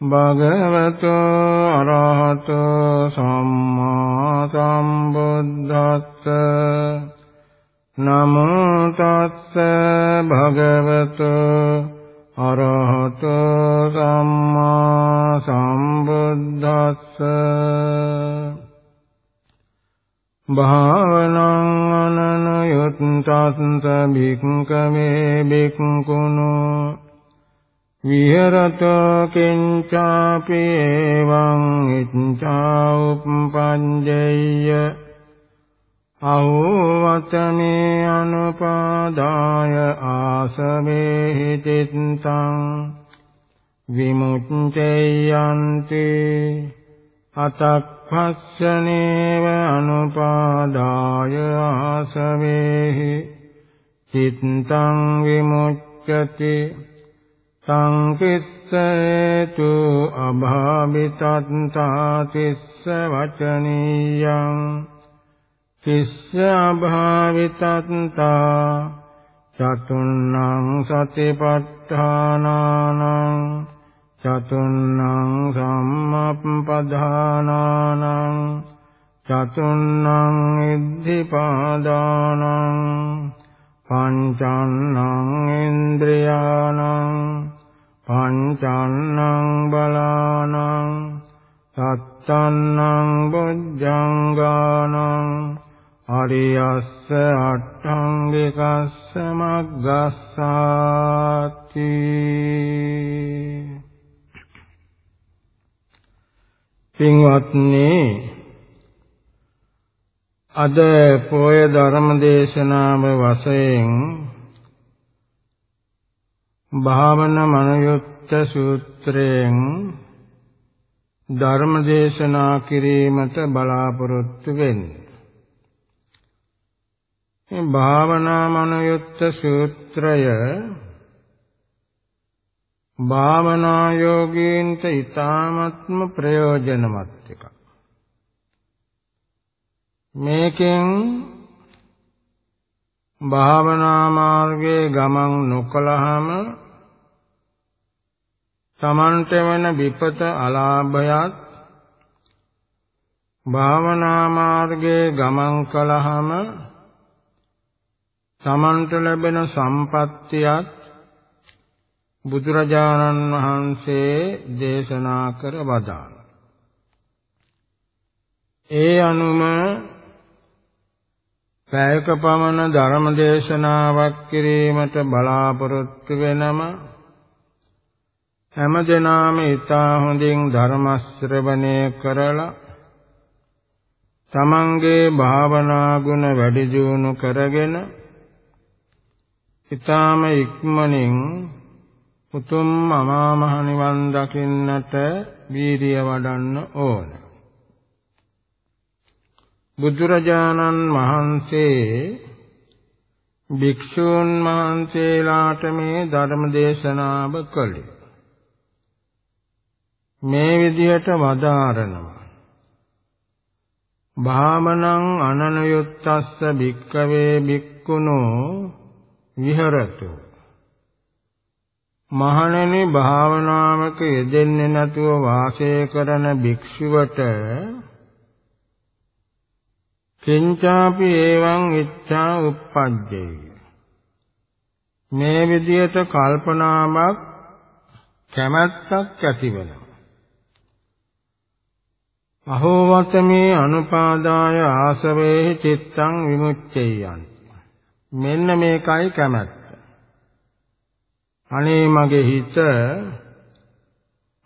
භගවතෝ අරහතෝ සම්මා සම්බුද්දස්ස නමෝ තස්ස භගවතෝ අරහතෝ සම්මා සම්බුද්දස්ස භාවනං අනනයුත්තස්ස භික්ඛවේ භික්ඛුනෝ විහෙරතෝ කිංචාපි එවං ඉච්ඡා උප්පංජේය අහෝවතනේ අනුපාදාය ආසමේ හිතිත්තං විමුක්තේයන්ති අතක්ඛස්සනේව අනුපාදාය ආසමේ චිත්තං විමුච්ඡති සංකිස්සේතු අභාවිතත්තා තිස්ස වචනීයං තිස්ස අභාවිතත්තා චතුන්නං සතිපට්ඨානානං චතුන්නං සම්මප්පදානානං චතුන්නං ඉද්ධිපාදානං පංචන්නං ඉන්ද්‍රියාණං පංචන්නං බලානං සත්තන්නං බොජ්ජංගානං අරියස්ස අට්ඨංගිකස්ස මග්ගස්සාති පින්වත්නි අද පොය ධර්ම දේශනාව වශයෙන් භාවන මනයුත්ත සූත්‍රයෙන් ධර්ම දේශනා කිරීමට බලාපොරොත්තු වෙන්නේ මේ භාවනා මනයුත්ත සූත්‍රය භාවනා යෝගීන්ට ඊ타ත්ම ප්‍රයෝජනවත් එකක්. මේකෙන් භාවනා මාර්ගයේ ගමන් නොකලහම තමන්ට වෙන විපත අලාභයත් භාවනා මාර්ගයේ ගමන් කලහම තමන්ට ලැබෙන සම්පත්තියත් බුදුරජාණන් වහන්සේ දේශනා කර වදාළ. ඒ අනුම පැයක පමණ ධර්ම දේශනාවක් කිරීමට බලාපොරොත්තු වෙනම හැම දිනාම ඊතා හොඳින් ධර්ම ශ්‍රවණය කරලා තමන්ගේ භාවනා ගුණ වැඩි දියුණු කරගෙන ඊටාම ඉක්මනින් උතුම් අමා මහ නිවන් දකින්නට වීරිය වඩන්න ඕන. බුදුරජාණන් වහන්සේ භික්ෂූන් වහන්සේලාට මේ ධර්ම දේශනාව කළේ. මේ විදිහට වදාරනවා. භාමනං අනනයුත්තස්ස භික්කවේ භික්කුණෝ විහෙරතු. මහණෙනි භාවනාවක යෙදෙන්නේ නැතුව වාසය කරන භික්ෂුවට කිංචාපි එවං ඉච්ඡා උප්පජ්ජේ. මේ විදියට කල්පනාවක් කැමැත්තක් ඇති වෙනවා. අහෝවතමේ අනුපාදාය ආසවේහි චිත්තං විමුච්ඡේයං. මෙන්න මේකයි කැමැත්ත. අනේ මගේ හිත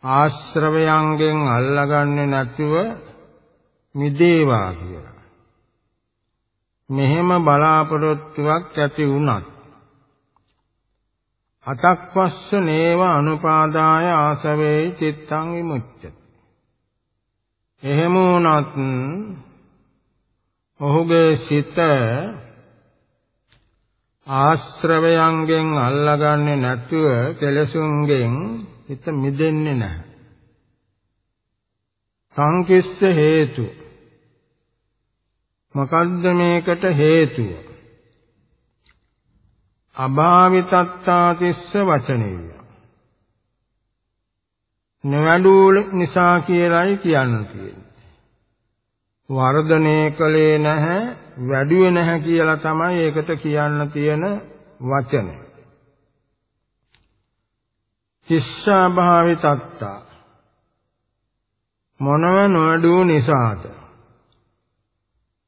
ආශ්‍රවයන්ගෙන් අල්ලගන්නේ නැතුව මිදේවා කියලා. මෙහෙම බලාපොරොත්තුවක් ඇති වුණත් අතක්වස්ස නේව අනුපාදාය ආසවේ චිත්තං විමුච්ඡති. එහෙම වුණත් ඔහුගේ සිත ආශ්‍රවයන්ගෙන් අල්ලගන්නේ නැතුව කෙලසුන්ගෙන් හිත මිදෙන්නේ නැහැ. සංකිස්ස හේතු මොකද්ද මේකට හේතුව? අභාවිතත්තාතිස්ස වචනේය. නොවැඩූ නිසා කියලායි කියන්න තියෙන්නේ. වර්ධනය කළේ නැහැ, වැඩුවේ නැහැ කියලා තමයි ඒකට කියන්න තියෙන වචනේ. තිස්සාභාවිතත්තා මොනව නොවැඩූ නිසාද?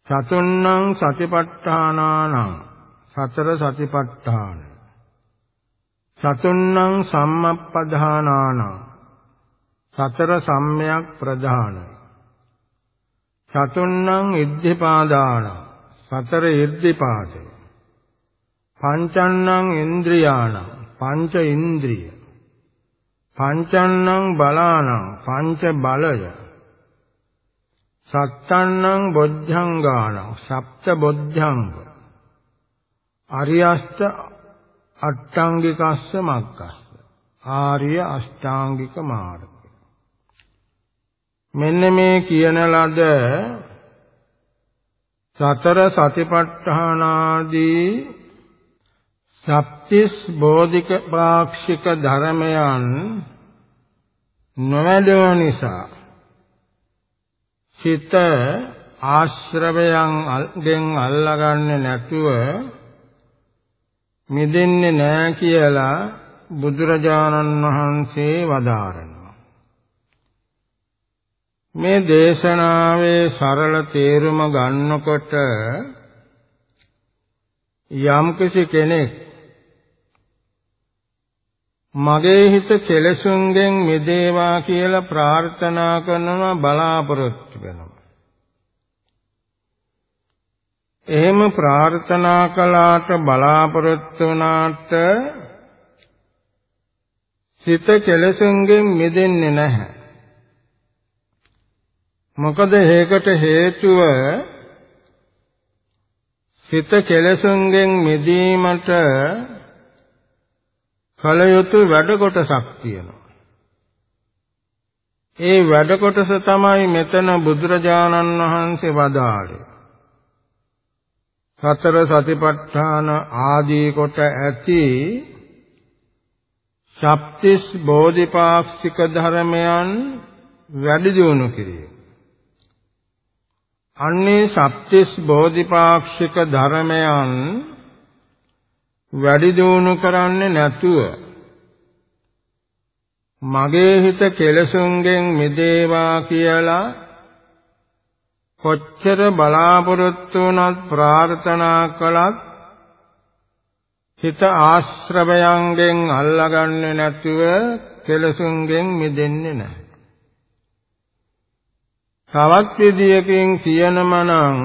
චතුන්නම් සතිපට්ඨානානං සතර සතිපට්ඨාන චතුන්නම් සම්මප්පදානානං සතර සම්මයක් ප්‍රධාන. චතුන්නම් ඉද්ධිපාදාන සතර ඉද්ධිපාද. පංචන්නම් ඉන්ද්‍රියාණ පංච ඉන්ද්‍රිය. පංචන්නම් බලානං පංච බලය. සත්තන්නම් බොද්ධංගාන සප්ත බොද්ධංග. අරියස්ත අට්ඨාංගිකස්ස මග්ගස්ස ආර්ය අෂ්ටාංගික මාර්ගය මෙන්න මේ කියන ලද සතර සතිපට්ඨානාදී සප්තිස් බෝධික පාක්ෂික ධර්මයන් නොවැළව නිසා සිත ආශ්‍රවයන් ගෙන් අල්ලගන්නේ නැතුව මිදෙන්නේ නැහැ කියලා බුදුරජාණන් වහන්සේ වදාරනවා. මේ දේශනාවේ සරල තේරුම ගන්නකොට යම්කිසි කෙනෙක් මගේ හිත කෙලසුන්ගෙන් මිදේවා කියලා ප්‍රාර්ථනා කරනවා බලාපොරොත්තු වෙනවා. එහෙම ප්‍රාර්ථනා කළාට බලාපොරොත්තු වුණාට සිත කෙලසුන්ගෙන් මිදෙන්නේ නැහැ. මොකද ඒකට හේතුව සිත කෙලසුන්ගෙන් මිදීමට කල යුතු වැඩ කොටසක් තියෙනවා. ඒ වැඩ කොටස තමයි මෙතන බුදුරජාණන් වහන්සේ වදාළේ. සතර සතිපට්ඨාන ආදී කොට ඇති සප්තිස් බෝධිපාක්ෂික ධර්මයන් වැඩි දියුණු කිරීම. අන්නේ සප්තිස් බෝධිපාක්ෂික ධර්මයන් වැඩි දියුණු කරන්නේ නැතුව මගේ හිත කෙලසුන්ගෙන් මිදේවා කියලා කොච්චර බලාපොරොත්තු වුණත් ප්‍රාර්ථනා කළත් හිත ආශ්‍රවයන්ගෙන් අල්ලගන්නේ නැතුව කෙලසුන්ගෙන් මිදෙන්නේ නැහැ. තවත් විදියකින් කියනම නම්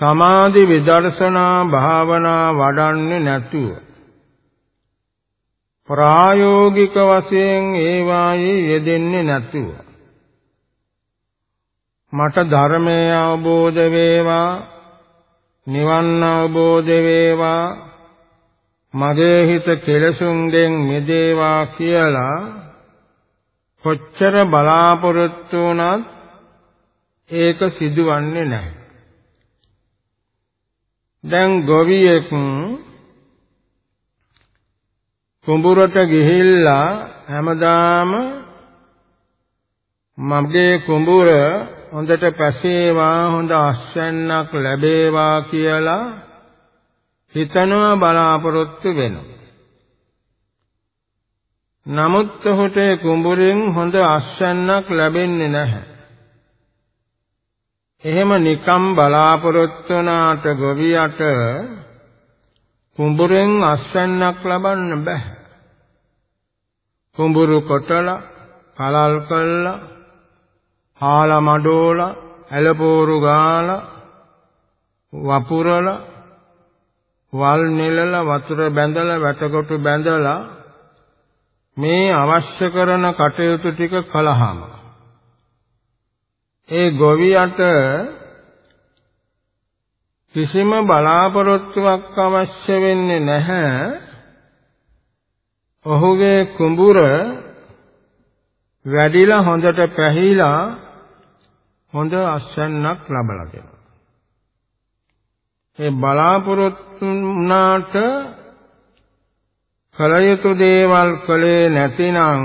සමාධි විදර්ශනා භාවනා වඩන්නේ නැතුව ප්‍රායෝගික වශයෙන් ඒවායේ යෙදෙන්නේ නැතුව මට ධර්මය අවබෝධ වේවා නිවන් අවබෝධ වේවා මගේ හිත කෙලසුන්ගෙන් මිදේවා කියලා කොච්චර බලාපොරොත්තු වුණත් ඒක සිදුවන්නේ නැහැ දැන් ගොවියෙක් කුඹුරට ගිහිල්ලා හැමදාම මගේ කුඹුර හොඳට පැසේවා හොඳ අස්වැන්නක් ලැබේවා කියලා හිතනවා බලාපොරොත්තු වෙනවා. නමුත් ඔහුට කුඹුරෙන් හොඳ අස්වැන්නක් ලැබෙන්නේ නැහැ. එහෙම නිකම් බලාපොරොත්තු වුණාට ගොවියට කුඹුරෙන් අස්වැන්නක් ලබන්න බෑ. කුඹුරු කොටලා, කලල් කළා, හාල මඩෝලා, ඇලපෝරු ගාලා, වපුරලා, වල් නෙලලා, වතුර බැඳලා, වැටකොටු බැඳලා මේ අවශ්‍ය කරන කටයුතු ටික කළාම ඒ ගොවියට කිසිම බලාපොරොත්තුවක් අවශ්‍ය වෙන්නේ නැහැ ඔහුගේ කුඹුර වැඩිලා හොඳට පැහිලා හොඳ අස්වැන්නක් ලබලා දෙනවා. ඒ බලාපොරොත්තු වුණාට කල යුතු දේවල් කළේ නැතිනම්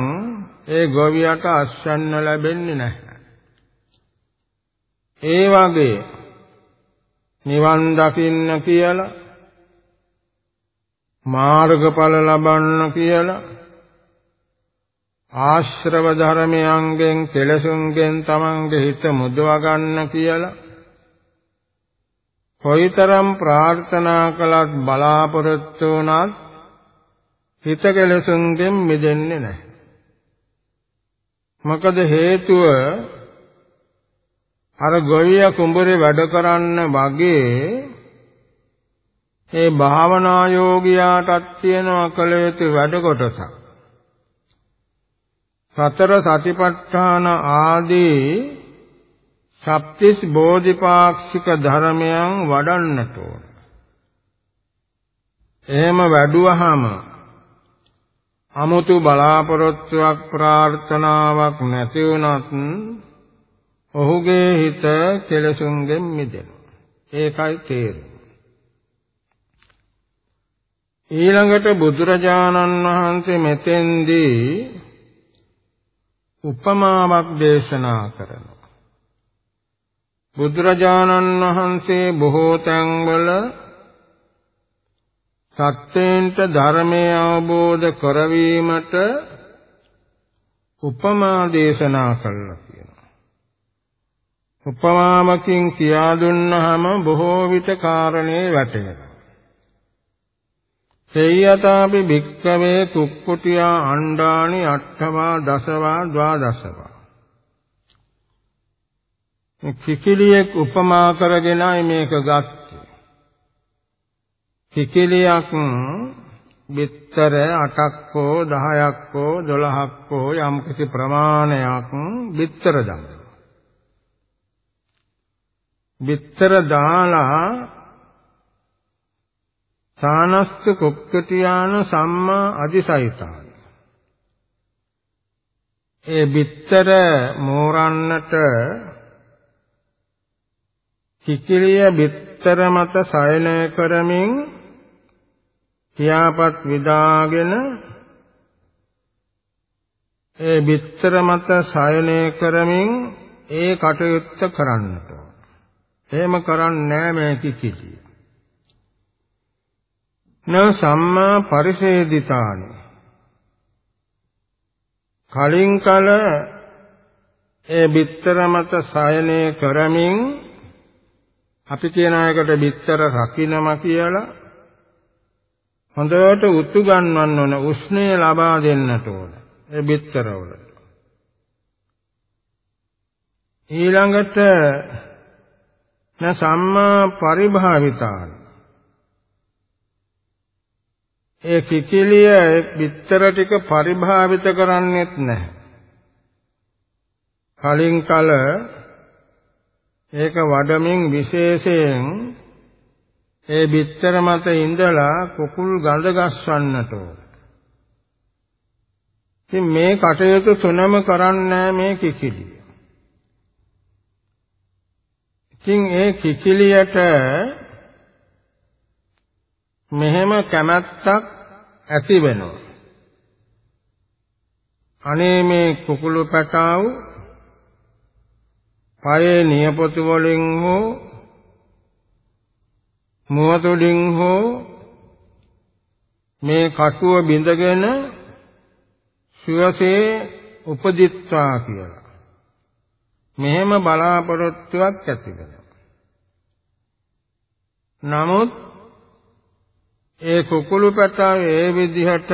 ඒ ගොවියට අස්වැන්න ලැබෙන්නේ නැහැ. ඒ වගේ නිවන් දකින්න කියලා මාර්ගඵල ලබන්න කියලා ආශ්‍රව ධර්මයන්ගෙන් කෙලසුන්ගෙන් තමන්ගේ හිත මුදවා ගන්න කියලා කොයිතරම් ප්‍රාර්ථනා කළත් බලාපොරොත්තු වුණත් හිත කෙලසුන්ගෙන් මිදෙන්නේ නැහැ. මොකද හේතුව අර ගොවිය කුඹුරේ වැඩ කරන්න වගේ ඒ භාවනා යෝගියාටත් තියෙනවා කළ යුතු වැඩ කොටසක්. සතර සතිපට්ඨාන ආදී සප්තිස් බෝධිපාක්ෂික ධර්මයන් වඩන්නට ඕන. එහෙම වැඩුවහම 아무තු බලාපොරොත්තුවක් ප්‍රාර්ථනාවක් නැති වුණත් ඔහුගේ හිත කෙලසුන්ගෙන් මිදෙනවා. ඒකයි තේරුම. ඊළඟට බුදුරජාණන් වහන්සේ මෙතෙන්දී උපමාවක් දේශනා කරනවා. බුදුරජාණන් වහන්සේ බොහෝ තැන්වල සත්‍යයෙන්ට ධර්මය අවබෝධ කරවීමට උපමා දේශනා කළා කියනවා. උපමාමකින් කියා දුන්නාම බොහෝ විට කාරණේ වැටහෙනවා. සේයතාපි භික්ඛවේ කුක්කුටියා අණ්ඩානි අට්ඨවා දසවා ද්වාදසවා කිකිලියෙක් උපමා කරගෙනයි මේක ගත්තේ කිකිලියක් බිත්තර 8ක් හෝ 10ක් හෝ 12ක් හෝ යම් කිසි ප්‍රමාණයක් බිත්තර දානවා. බිත්තර දාලා සානස්ත කුක්කටියාන සම්මා අදිසයිතාන. ඒ බිත්තර මෝරන්නට කිකිලිය බිත්තර මත සයනය කරමින් පියාපත් විදාගෙන ඒ බිත්තර මත සයනය කරමින් ඒ කටයුත්ත කරන්නට. එහෙම කරන්නේ නැහැ මේ කිසිදී න සම්මා පරිසේදිතානි. කලින් කල ඒ බිත්තර මත සයනය කරමින් අපි කියන එකට බිත්තර රකින්නම කියලා හොඳට උතු ගන්නවන්න ඕන උෂ්ණය ලබා දෙන්නට ඕන ඒ බිත්තරවල. ඊළඟට න සම්මා පරිභාවිතාන. ඒ කිකිලිය ඒ බිත්තර ටික පරිභාවිත කරන්නේත් නැහැ. කලින් කල ඒක වඩමින් විශේෂයෙන් ඒ බිත්තර මත ඉඳලා කුකුල් ගඳ ගස්වන්නට ඕන. ඉතින් මේ කටයුතු තුනම කරන්නේ මේ කිකිලිය. ඉතින් ඒ කිකිලියට මෙහෙම කැමැත්තක් ඇති වෙනවා. අනේ මේ කුකුළු පැටාවු පයේ නියපොතු වලින් හෝ මුවතුලින් හෝ මේ කටුව බිඳගෙන සුවසේ උපදිත්වා කියලා. මෙහෙම බලාපොරොත්තුවක් ඇති වෙනවා. නමුත් ඒ කුකුළු පැටව ඒ විදිහට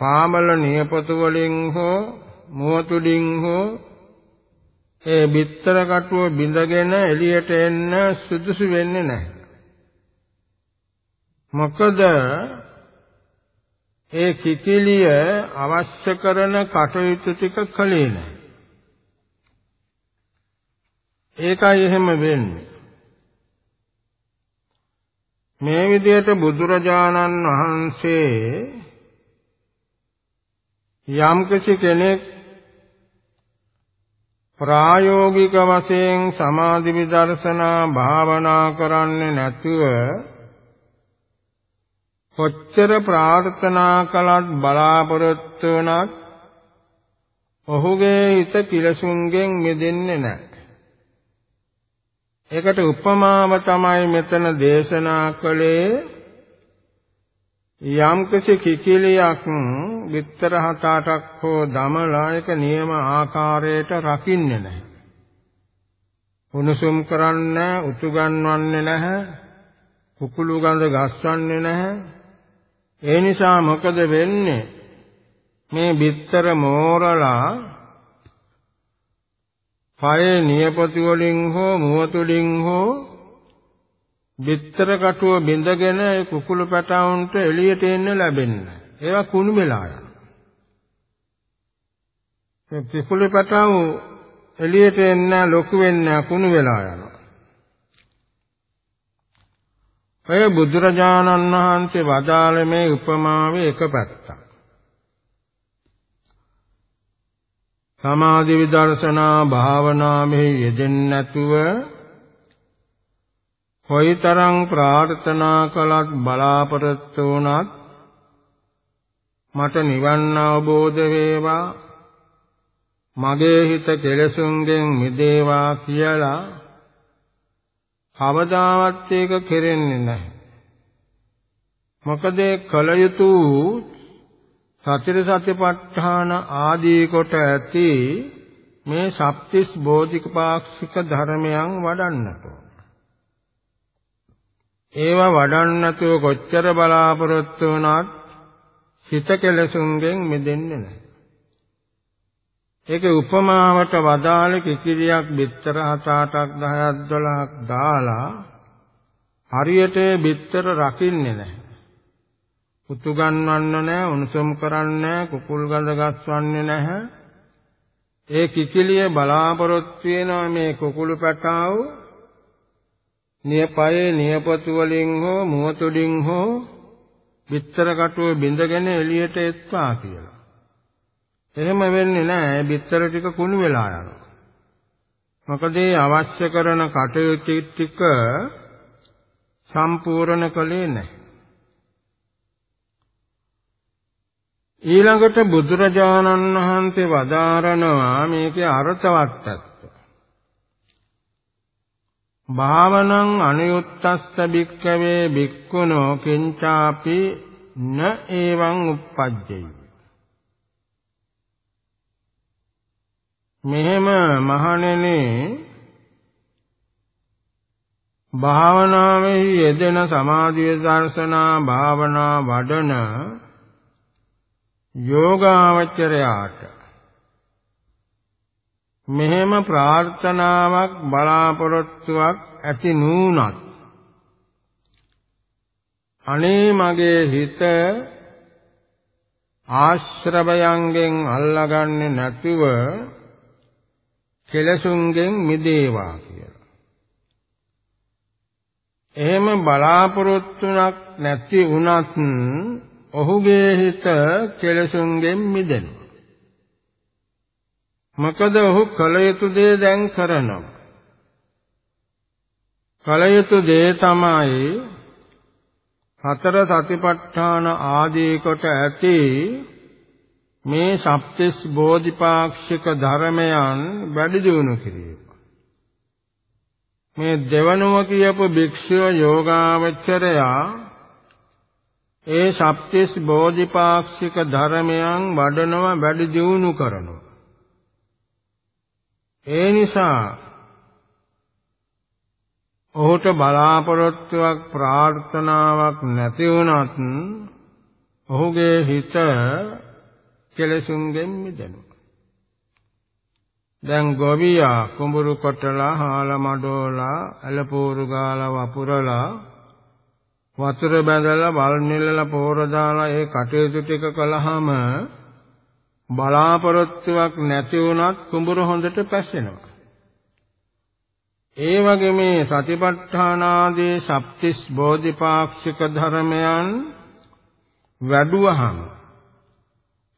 පාමල නියපොතු වලින් හෝ මුවතුඩින් හෝ ඒ බිත්තර කටුව බිඳගෙන එළියට එන්න සුදුසු වෙන්නේ නැහැ. මොකද ඒ කිකිලිය අවශ්‍ය කරන කටයුතු ටික කළේ නැහැ. ඒකයි එහෙම වෙන්නේ. මේ විදිහට බුදුරජාණන් වහන්සේ යම්කිසි කෙනෙක් ප්‍රායෝගික වශයෙන් සමාධි විදර්ශනා භාවනා කරන්නේ නැතුව කොච්චර ප්‍රාර්ථනා කළත් බලාපොරොත්තු වුණත් ඔහුගේ හිත කිලසුන්ගෙන් මිදෙන්නේ නැහැ. ඒකට උපමාව තමයි මෙතන දේශනා කළේ යම්කිසි කිකිලියක් විතර හත අටක් හෝ දමලා ඒක නියම ආකාරයට රකින්නේ නැහැ. උණුසුම් කරන්නේ උතු ගන්නවන්නේ නැහැ. කුකුළු ගඳ ගස්වන්නේ නැහැ. ඒ නිසා මොකද වෙන්නේ? මේ බිත්තර මෝරලා පයේ නියපොතු වලින් හෝ මුවතුලින් හෝ බිත්තර කටුව බිඳගෙන ඒ කුකුළු පැටවුන්ට එළියට එන්න ලැබෙන්නේ. ඒවා කුණු වෙලා යනවා. ඒ කුකුළු පැටවු එළියට එන්න ලොකු වෙන්න කුණු වෙලා යනවා. ඔය බුදුරජාණන් වහන්සේ වදාළ මේ උපමාවේ එක පැත්තක්. සමාධි විදර්ශනා භාවනා මෙහි යෙදෙන්නේ නැතුව කොයිතරම් ප්‍රාර්ථනා කළත් බලාපොරොත්තු වුණත් මට නිවන් අවබෝධ වේවා මගේ හිත කෙලසුන්ගෙන් මිදේවා කියලා කවදාවත් ඒක කෙරෙන්නේ නැහැ. මොකද කල යුතු සතර සතිපට්ඨාන ආදී කොට ඇති මේ සප්තිස් බෝධිපාක්ෂික ධර්මයන් වඩන්නට ඒවා වඩන්නතෝ කොච්චර බලාපොරොත්තු වුණත් සිත කෙලසුන්ගෙන් මිදෙන්නේ නැහැ. ඒකේ උපමාවට වදාළ කිකිලියක් බිත්තර 7 8ක් 10ක් 12ක් දාලා හරියට බිත්තර රකින්නේ නැහැ. පුතු ගන්නවන්න නැහැ, උණුසුම් කරන්නේ නැහැ, කුකුල් ගඳ ගස්වන්නේ නැහැ. ඒ කිකිලිය බලාපොරොත්තු වෙනවා මේ කුකුළු පැටාව නියපයේ නියපොතු වලින් හෝ මුවතුඩින් හෝ බිත්තර කටුව බිඳගෙන එළියට එත්වා කියලා. එහෙම වෙන්නේ නැහැ. බිත්තර ටික කුණු වෙලා යනවා. මොකද අවශ්‍ය කරන කටයුතු ටික සම්පූර්ණ කළේ නැහැ. ඊළඟට බුදුරජාණන් වහන්සේ වදාරනවා මේකේ අර්ථවත් භාවනං අනියුත්තස්ස භික්ඛවේ භික්ඛුනෝ කිංචාපි න එවං uppajjai මෙහෙම මහණෙනි භාවනාවේ යෙදෙන සමාධිය දර්ශනා භාවනා වඩන යෝගාවචරයාට මෙහෙම ප්‍රාර්ථනාවක් බලාපොරොත්තුවක් ඇති නුනත් අනේ මගේ හිත ආශ්‍රවයන්ගෙන් අල්ලගන්නේ නැතුව කෙලසුන්ගෙන් මිදේවා කියලා. එහෙම බලාපොරොත්තුවක් නැති වුණත් ඔහුගේ හිත කෙලසුන්ගෙන් මිදෙනවා. මොකද ඔහු කල යුතු දේ දැන් කරනවා. කල යුතු දේ තමයි හතර සතිපට්ඨාන ආදී කොට ඇති මේ සප්තිස් බෝධිපාක්ෂික ධර්මයන් වැඩි දියුණු කිරීම. මේ දෙවනුව කියපු භික්ෂුව යෝගාවචරයා ඒ සප්තිස් බෝධිපාක්ෂික ධර්මයන් වඩනවා වැඩි දියුණු කරනවා. ඒ නිසා ඔහුට බලාපොරොත්තුවක් ප්‍රාර්ථනාවක් නැති වුණත් ඔහුගේ හිත කෙලසුන්ගෙන් මිදෙනවා. දැන් ගොවියා කුඹුරු කොටලා හාල මඩෝලා ඇලපෝරු ගාලා වපුරලා වතුර බැඳලා වල් නිලලා පෝර දාලා ඒ කටයුතු ටික කළාම බලාපොරොත්තුවක් නැති වුණත් කුඹුර හොඳට පැසෙනවා. ඒ වගේ මේ සතිපට්ඨානාදී සප්තිස් බෝධිපාක්ෂික ධර්මයන් වැඩුවහම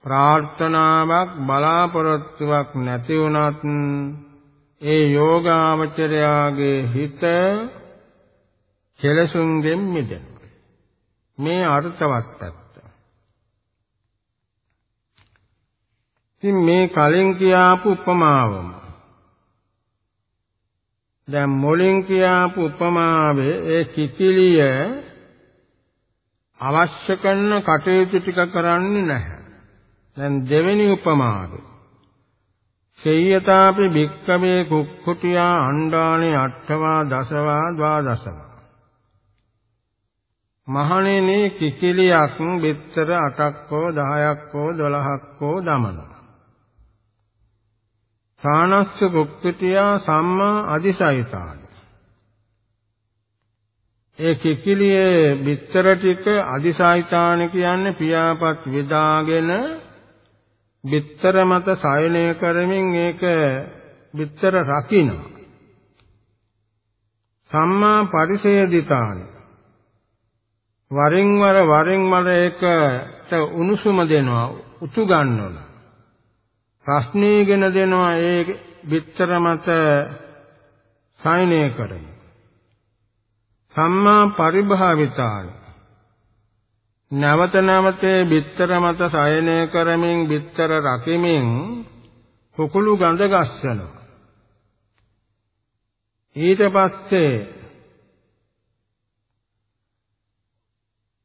ප්‍රාර්ථනාවක් බලාපොරොත්තුවක් නැති වුණත් ඒ යෝගාවචරයාගේ හිත කෙලසුන්ගෙන් මිදෙනවා මේ අර්ථවත් පැත්ත ඉතින් මේ කලින් කියාපු උපමාවම දැන් මුලින් කියාපු උපමාවේ ඒ කිකිලිය අවශ්‍ය කරන කටයුතු ටික කරන්නේ නැහැ. දැන් දෙවෙනි උපමාවේ සේයතාපි භික්කමේ කුක්කුටියා අණ්ඩානේ අට්ඨවා දසවා ද්වාදසවා මහණෙනි කිකිලියක් බිත්තර 8ක් හෝ 10ක් හෝ 12ක් හෝ දමනවා සානස්ස කුක්කුටියා සම්මා අදිසයිතාන ඒ කිකිලියේ බිත්තර ටික අදිසයිතාන කියන්නේ පියාපත් විදාගෙන බිත්තර මත සයනය කරමින් ඒක බිත්තර රකින්න සම්මා පරිසේදිතාන. වරින් වර වරින් වර ඒකට උණුසුම දෙනවා උතු ගන්නවා ප්‍රශ්නීගෙන දෙනවා ඒ බිත්තර මත සයනය කරමින්. සම්මා පරිභාවිතාය. නැවත නැවතේ බිත්තර මත සයනය කරමින් බිත්තර රකිමින් කුකුළු ගඳ ගස්සනවා. ඊට පස්සේ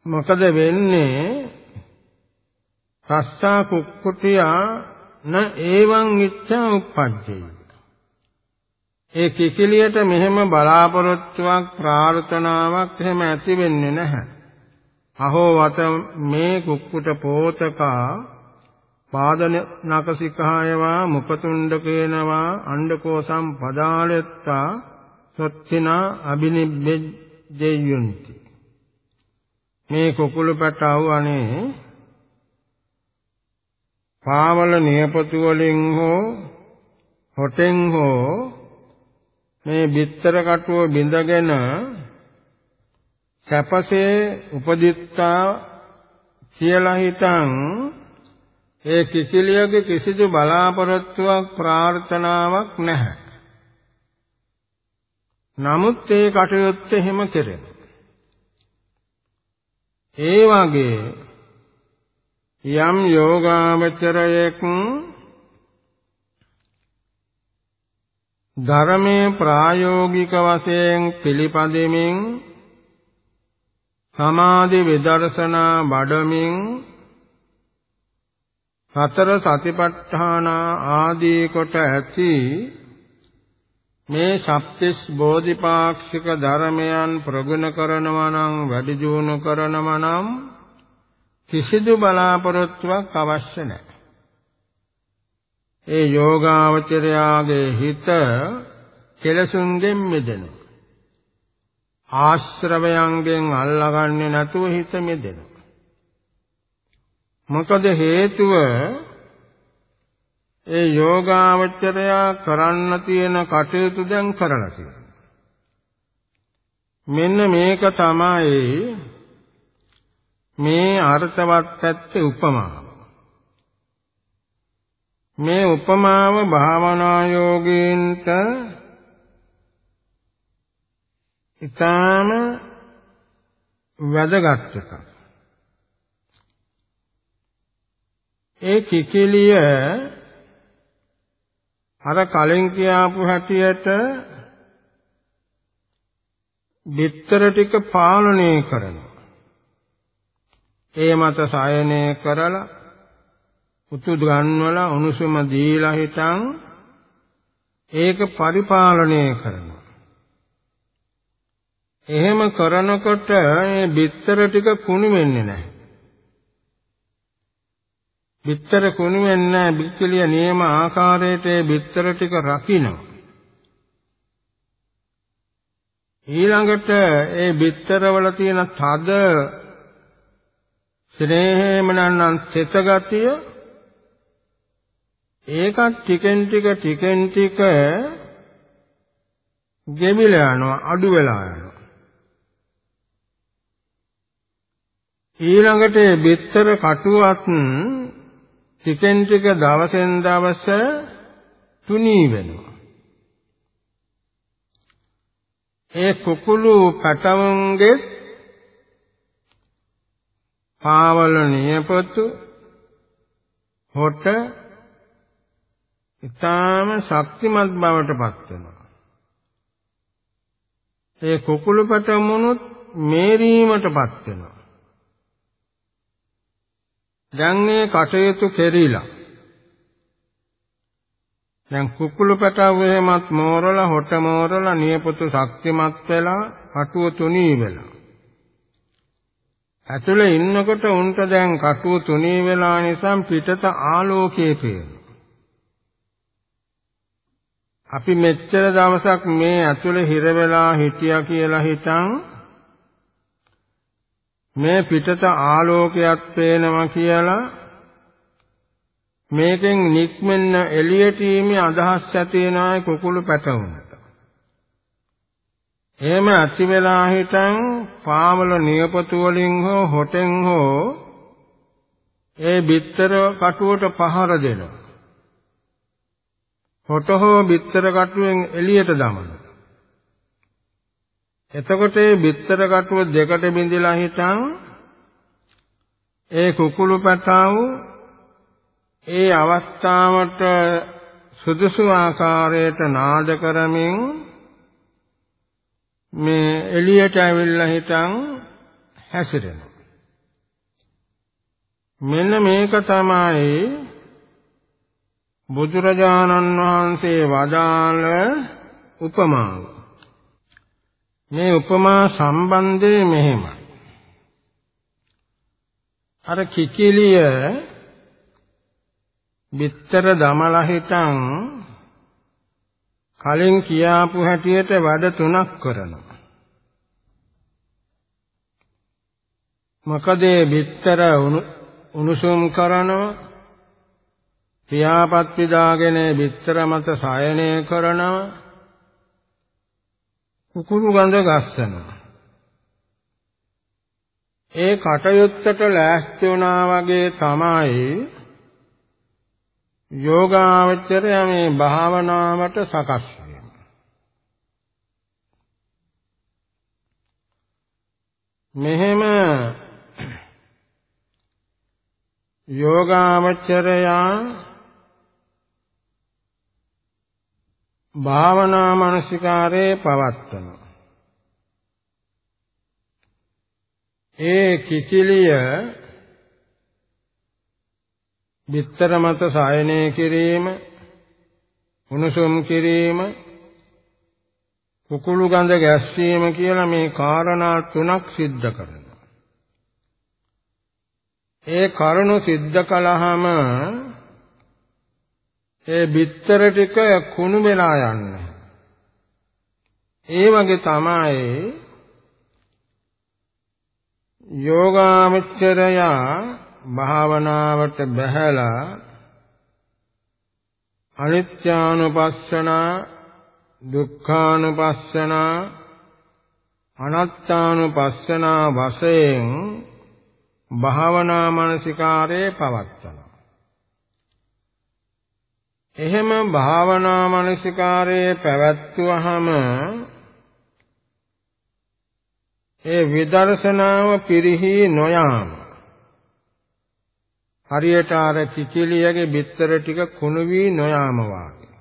මොකද වෙන්නේ? රස්සා කුක්කුටියා න ඒවං ඉච්ඡා උප්පජ්ජේ ඒ කිකිලියට මෙහෙම බලාපොරොත්තුවක් ප්‍රාර්ථනාවක් එහෙම ඇති වෙන්නේ නැහැ. අහෝ වත මේ කුක්කුට පෝතකා පාදන නකසිකායවා මුපතුණ්ඩකේනවා අණ්ඩකෝසම් පදාලෙත්තා සොත්තිනා අබිනිබ්බෙජ්ජයුන්ති මේ කුකුළු පැටව අනේ පාවල නියපොතු වලින් හෝ හොටෙන් හෝ මේ බිත්තර කටුව බිඳගෙන සැපසේ උපදිත්තා කියලා හිතන් ඒ කිසිලියගේ කිසිදු බලාපොරොත්තුවක් ප්‍රාර්ථනාවක් නැහැ. නමුත් ඒ කටයුත්ත එහෙම කෙරෙන. ඒ වගේ යම් යෝගාවචරයෙක් ධර්මයේ ප්‍රායෝගික වශයෙන් පිළිපදෙමින් සමාධි විදර්ශනා වඩමින් සතර සතිපට්ඨාන ආදී කොට ඇති මේ සප්තිස් බෝධිපාක්ෂික ධර්මයන් ප්‍රගුණ කරනවා නම් වැඩි දියුණු කරනවා නම් කිසිදු බලාපොරොත්තුවක් අවශ්‍ය නැහැ. ඒ යෝගාවචරයාගේ හිත කෙලසුන්ගෙන් මිදෙනවා. ආශ්‍රවයන්ගෙන් අල්ලගන්නේ නැතුව හිත මිදෙනවා. මොකද හේතුව ඒ යෝගාවචරයා කරන්න තියෙන කටයුතු දැන් කරලා තියෙනවා. මෙන්න මේක තමයි මේ අර්ථවත් පැත්තේ උපමාව. මේ උපමාව භාවනා යෝගීන්ට ඊටාම වැදගත් එකක්. ඒ කිකිලිය අර කලින් කියාපු හැටියට බිත්තර ටික පාලනය කරනවා. ඒ මත සායනය කරලා උතු ගන්වලා උණුසුම දීලා හිටන් ඒක පරිපාලනය කරනවා. එහෙම කරනකොට මේ බිත්තර ටික කුණු වෙන්නේ නැහැ. බිත්තර කුණු වෙන්නේ නැහැ. බිත්තලිය නියම ආකාරයට ඒ බිත්තර ටික රකින්න. ඊළඟට ඒ බිත්තරවල තියෙන තද ස්නේහමනන්නම් සෙත ගතිය ඒකත් ටිකෙන් ටික ටිකෙන් ටික ගෙවිලා යනවා අඩු වෙලා යනවා. ඊළඟට බිත්තර කටුවත් ටිකෙන් ටික දවසෙන් දවස තුනී වෙනවා. ඒ කුකුළු පැටවුන්ගේ පාවල නියපොතු හොට ඊටාම ශක්තිමත් බවට පත් වෙනවා. ඒ කුකුළු පැටවුනුත් මේරීමටපත් වෙනවා. දැන් මේ කටයුතු කෙරීලා දැන් කුකුළු පැටව එහෙමත් මෝරලා හොට මෝරලා නියපොතු ශක්තිමත් වෙලා කටුව තුනී වෙලා ඇතුලේ ඉන්නකොට උන්ට දැන් කටුව තුනී වෙලා නිසා පිටත ආලෝකයේ පේනවා අපි මෙච්චර දවසක් මේ ඇතුලේ හිර වෙලා හිටියා කියලා හිතන් මේ පිටත ආලෝකයක් පේනවා කියලා මේකෙන් නික්මෙන්න එළියට ීමේ අදහස් ඇති වෙනායි කුකුළු පැටවුනට. එහෙම ඇති වෙලා හිටන් පාවල නියපොතු වලින් හෝ හොටෙන් හෝ ඒ බිත්තර කටුවට පහර දෙනවා. හොට හෝ බිත්තර කටුවෙන් එළියට දමනවා. එතකොට ඒ බිත්තර කටුව දෙකට බිඳිලා හිටන් ඒ කුකුළු පැටවු ඒ අවස්ථාවට සුදුසු ආකාරයට නාද කරමින් මේ එළියට ඇවිල්ලා හිටන් හැසිරෙනවා. මෙන්න මේක තමයි බුදුරජාණන් වහන්සේ වදාළ උපමාව. මේ උපමා සම්බන්ධය මෙහෙමයි. අර කිකිලිය බිත්තර දමලා හිටන් කලින් කියාපු හැටියට වැඩ තුනක් කරනවා. මොකද බිත්තර උණුසුම් කරනවා? පියාපත් පිදාගෙන බිත්තර මත සායනය කරනවා? කුකුළු ගඳ ගස්සනවා. ඒ කටයුත්තට ලෑස්ති වුණා වගේ තමයි යෝගාවචරය මේ භාවනාවට සකස් මෙහෙම යෝගාවචරයා භාවනා මානසිකාරේ පවත්තන ඒ කිචිලිය බිත්තර මත සායනය කිරීම උණුසුම් කිරීම කුකුළු ගඳ ගැස්සීම කියලා මේ කාරණා තුනක් සිද්ධ කරනවා. ඒ කරුණු සිද්ධ කළාම ඒ බිත්තර ටික කුණු වෙලා යන්නේ. ඒ වගේ තමයි යෝගාමච්චරයා භාවනාවට බැහැලා අනිත්‍යානුපස්සනා දුක්ඛානුපස්සනා අනාත්තානුපස්සනා වශයෙන් භාවනා මානසිකාරයේ පවත්තනවා. එහෙම භාවනා මානසිකාරයේ පැවැත්වුවහම ඒ විදර්ශනාව පිරිහි නොයාම හරියට අර කිකිලියගේ බිත්තර ටික කුණු වී නොයාම වාගේ.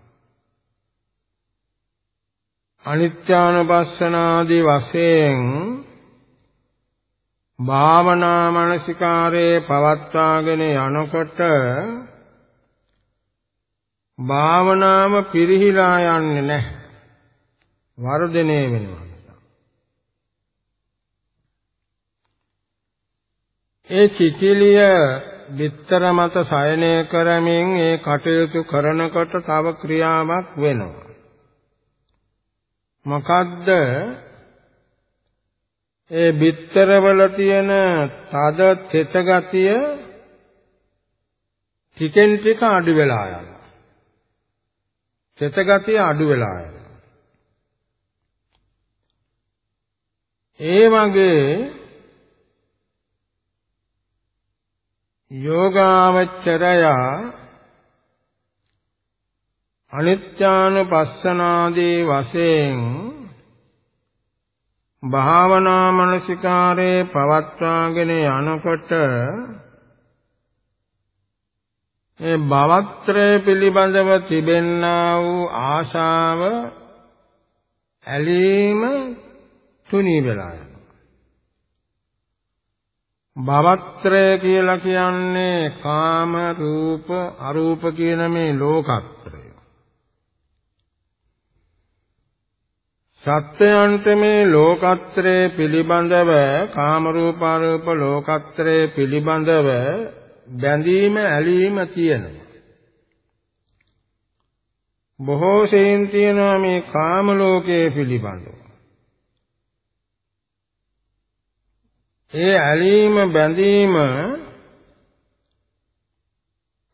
අනිත්‍යානුපස්සනාදී වශයෙන් භාවනා මානසිකාරයේ පවත්වාගෙන යනකොට භාවනාව පිරිහිලා යන්නේ නැහැ. වර්ධනය වෙනවා. ඒ චිතිලිය බිත්තර මත සයනය කරමින් ඒ කටයුතු කරනකොට තව ක්‍රියාවක් වෙනවා. මොකද්ද ඒ බිත්තරවල තියෙන තද තෙත ගතිය ටිකෙන් ටික අඩු වෙලා යනවා. තෙත ගතිය අඩු වෙලා යනවා. ඒ වගේ යෝගාවචරයා අනිත්‍යානුපස්සනාදී වශයෙන් භාවනා මනසිකාරේ පවත්වාගෙන යනකොට ඒ භවත්‍රය පිළිබඳව තිබෙන්නා වූ ආශාව ඇලීම තුනී වෙලා යනවා. භවත්‍රය කියලා කියන්නේ කාම රූප අරූප කියන මේ ලෝකත්‍රය. සත්‍යයන්ට මේ ලෝකත්‍රයේ පිළිබඳව කාම රූප අරූප ලෝකත්‍රයේ පිළිබඳව බැඳීම ඇලීම තියෙනවා. බොහෝ සෙයින් තියෙනවා මේ කාම ලෝකයේ පිළිබඳව. ඒ ඇලීම බැඳීම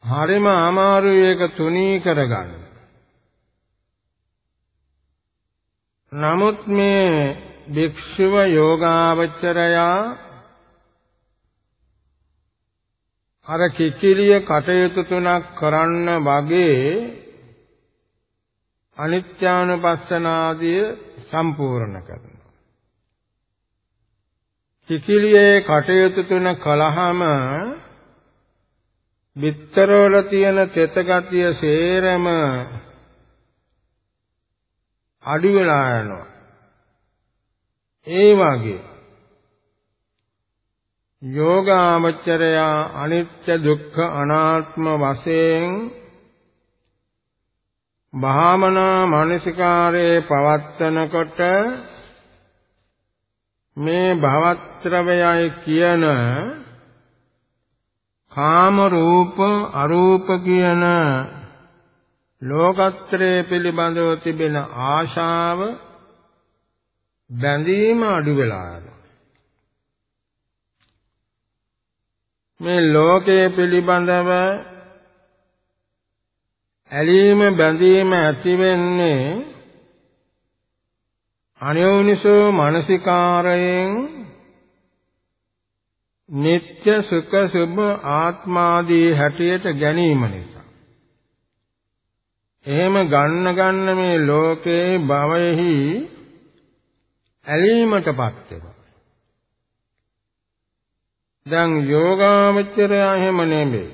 හරිම අමාරුයි ඒක තුනී කරගන්න. නමුත් මේ භික්ෂුව යෝගාවචරයා අර කිකිලිය කටයුතු තුනක් කරන්න වගේ අනිත්‍යානුපස්සනාදිය සම්පූර්ණ කරනවා. කිකිලියේ කටයුතු තුන කළාම බිත්තරවල තියෙන තෙත ගතිය සේරම අඩු වෙලා යනවා. ඒ වගේ යෝගාමචරය අනිත්‍ය දුක්ඛ අනාත්ම වශයෙන් භාමනා මානසිකාරයේ පවත්තනකොට මේ භවත්‍රවයයි කියන කාම රූප අරූප කියන ලෝකත්‍රයේ පිළිබඳව තිබෙන ආශාව බැඳීම අඩු වෙලා මේ ලෝකයේ පිළිබඳව ඇලීම බැඳීම ඇති වෙන්නේ අනෝනිසෝ මානසිකාරයෙන් නিত্য සුඛ සුභ ආත්මාදී හැටියට ගැනීම නිසා. එහෙම ගන්න ගන්න මේ ලෝකේ භවයෙහි ඇලීමටපත් වෙනවා. දැන් යෝගාමචරය එහෙම නෙමෙයි.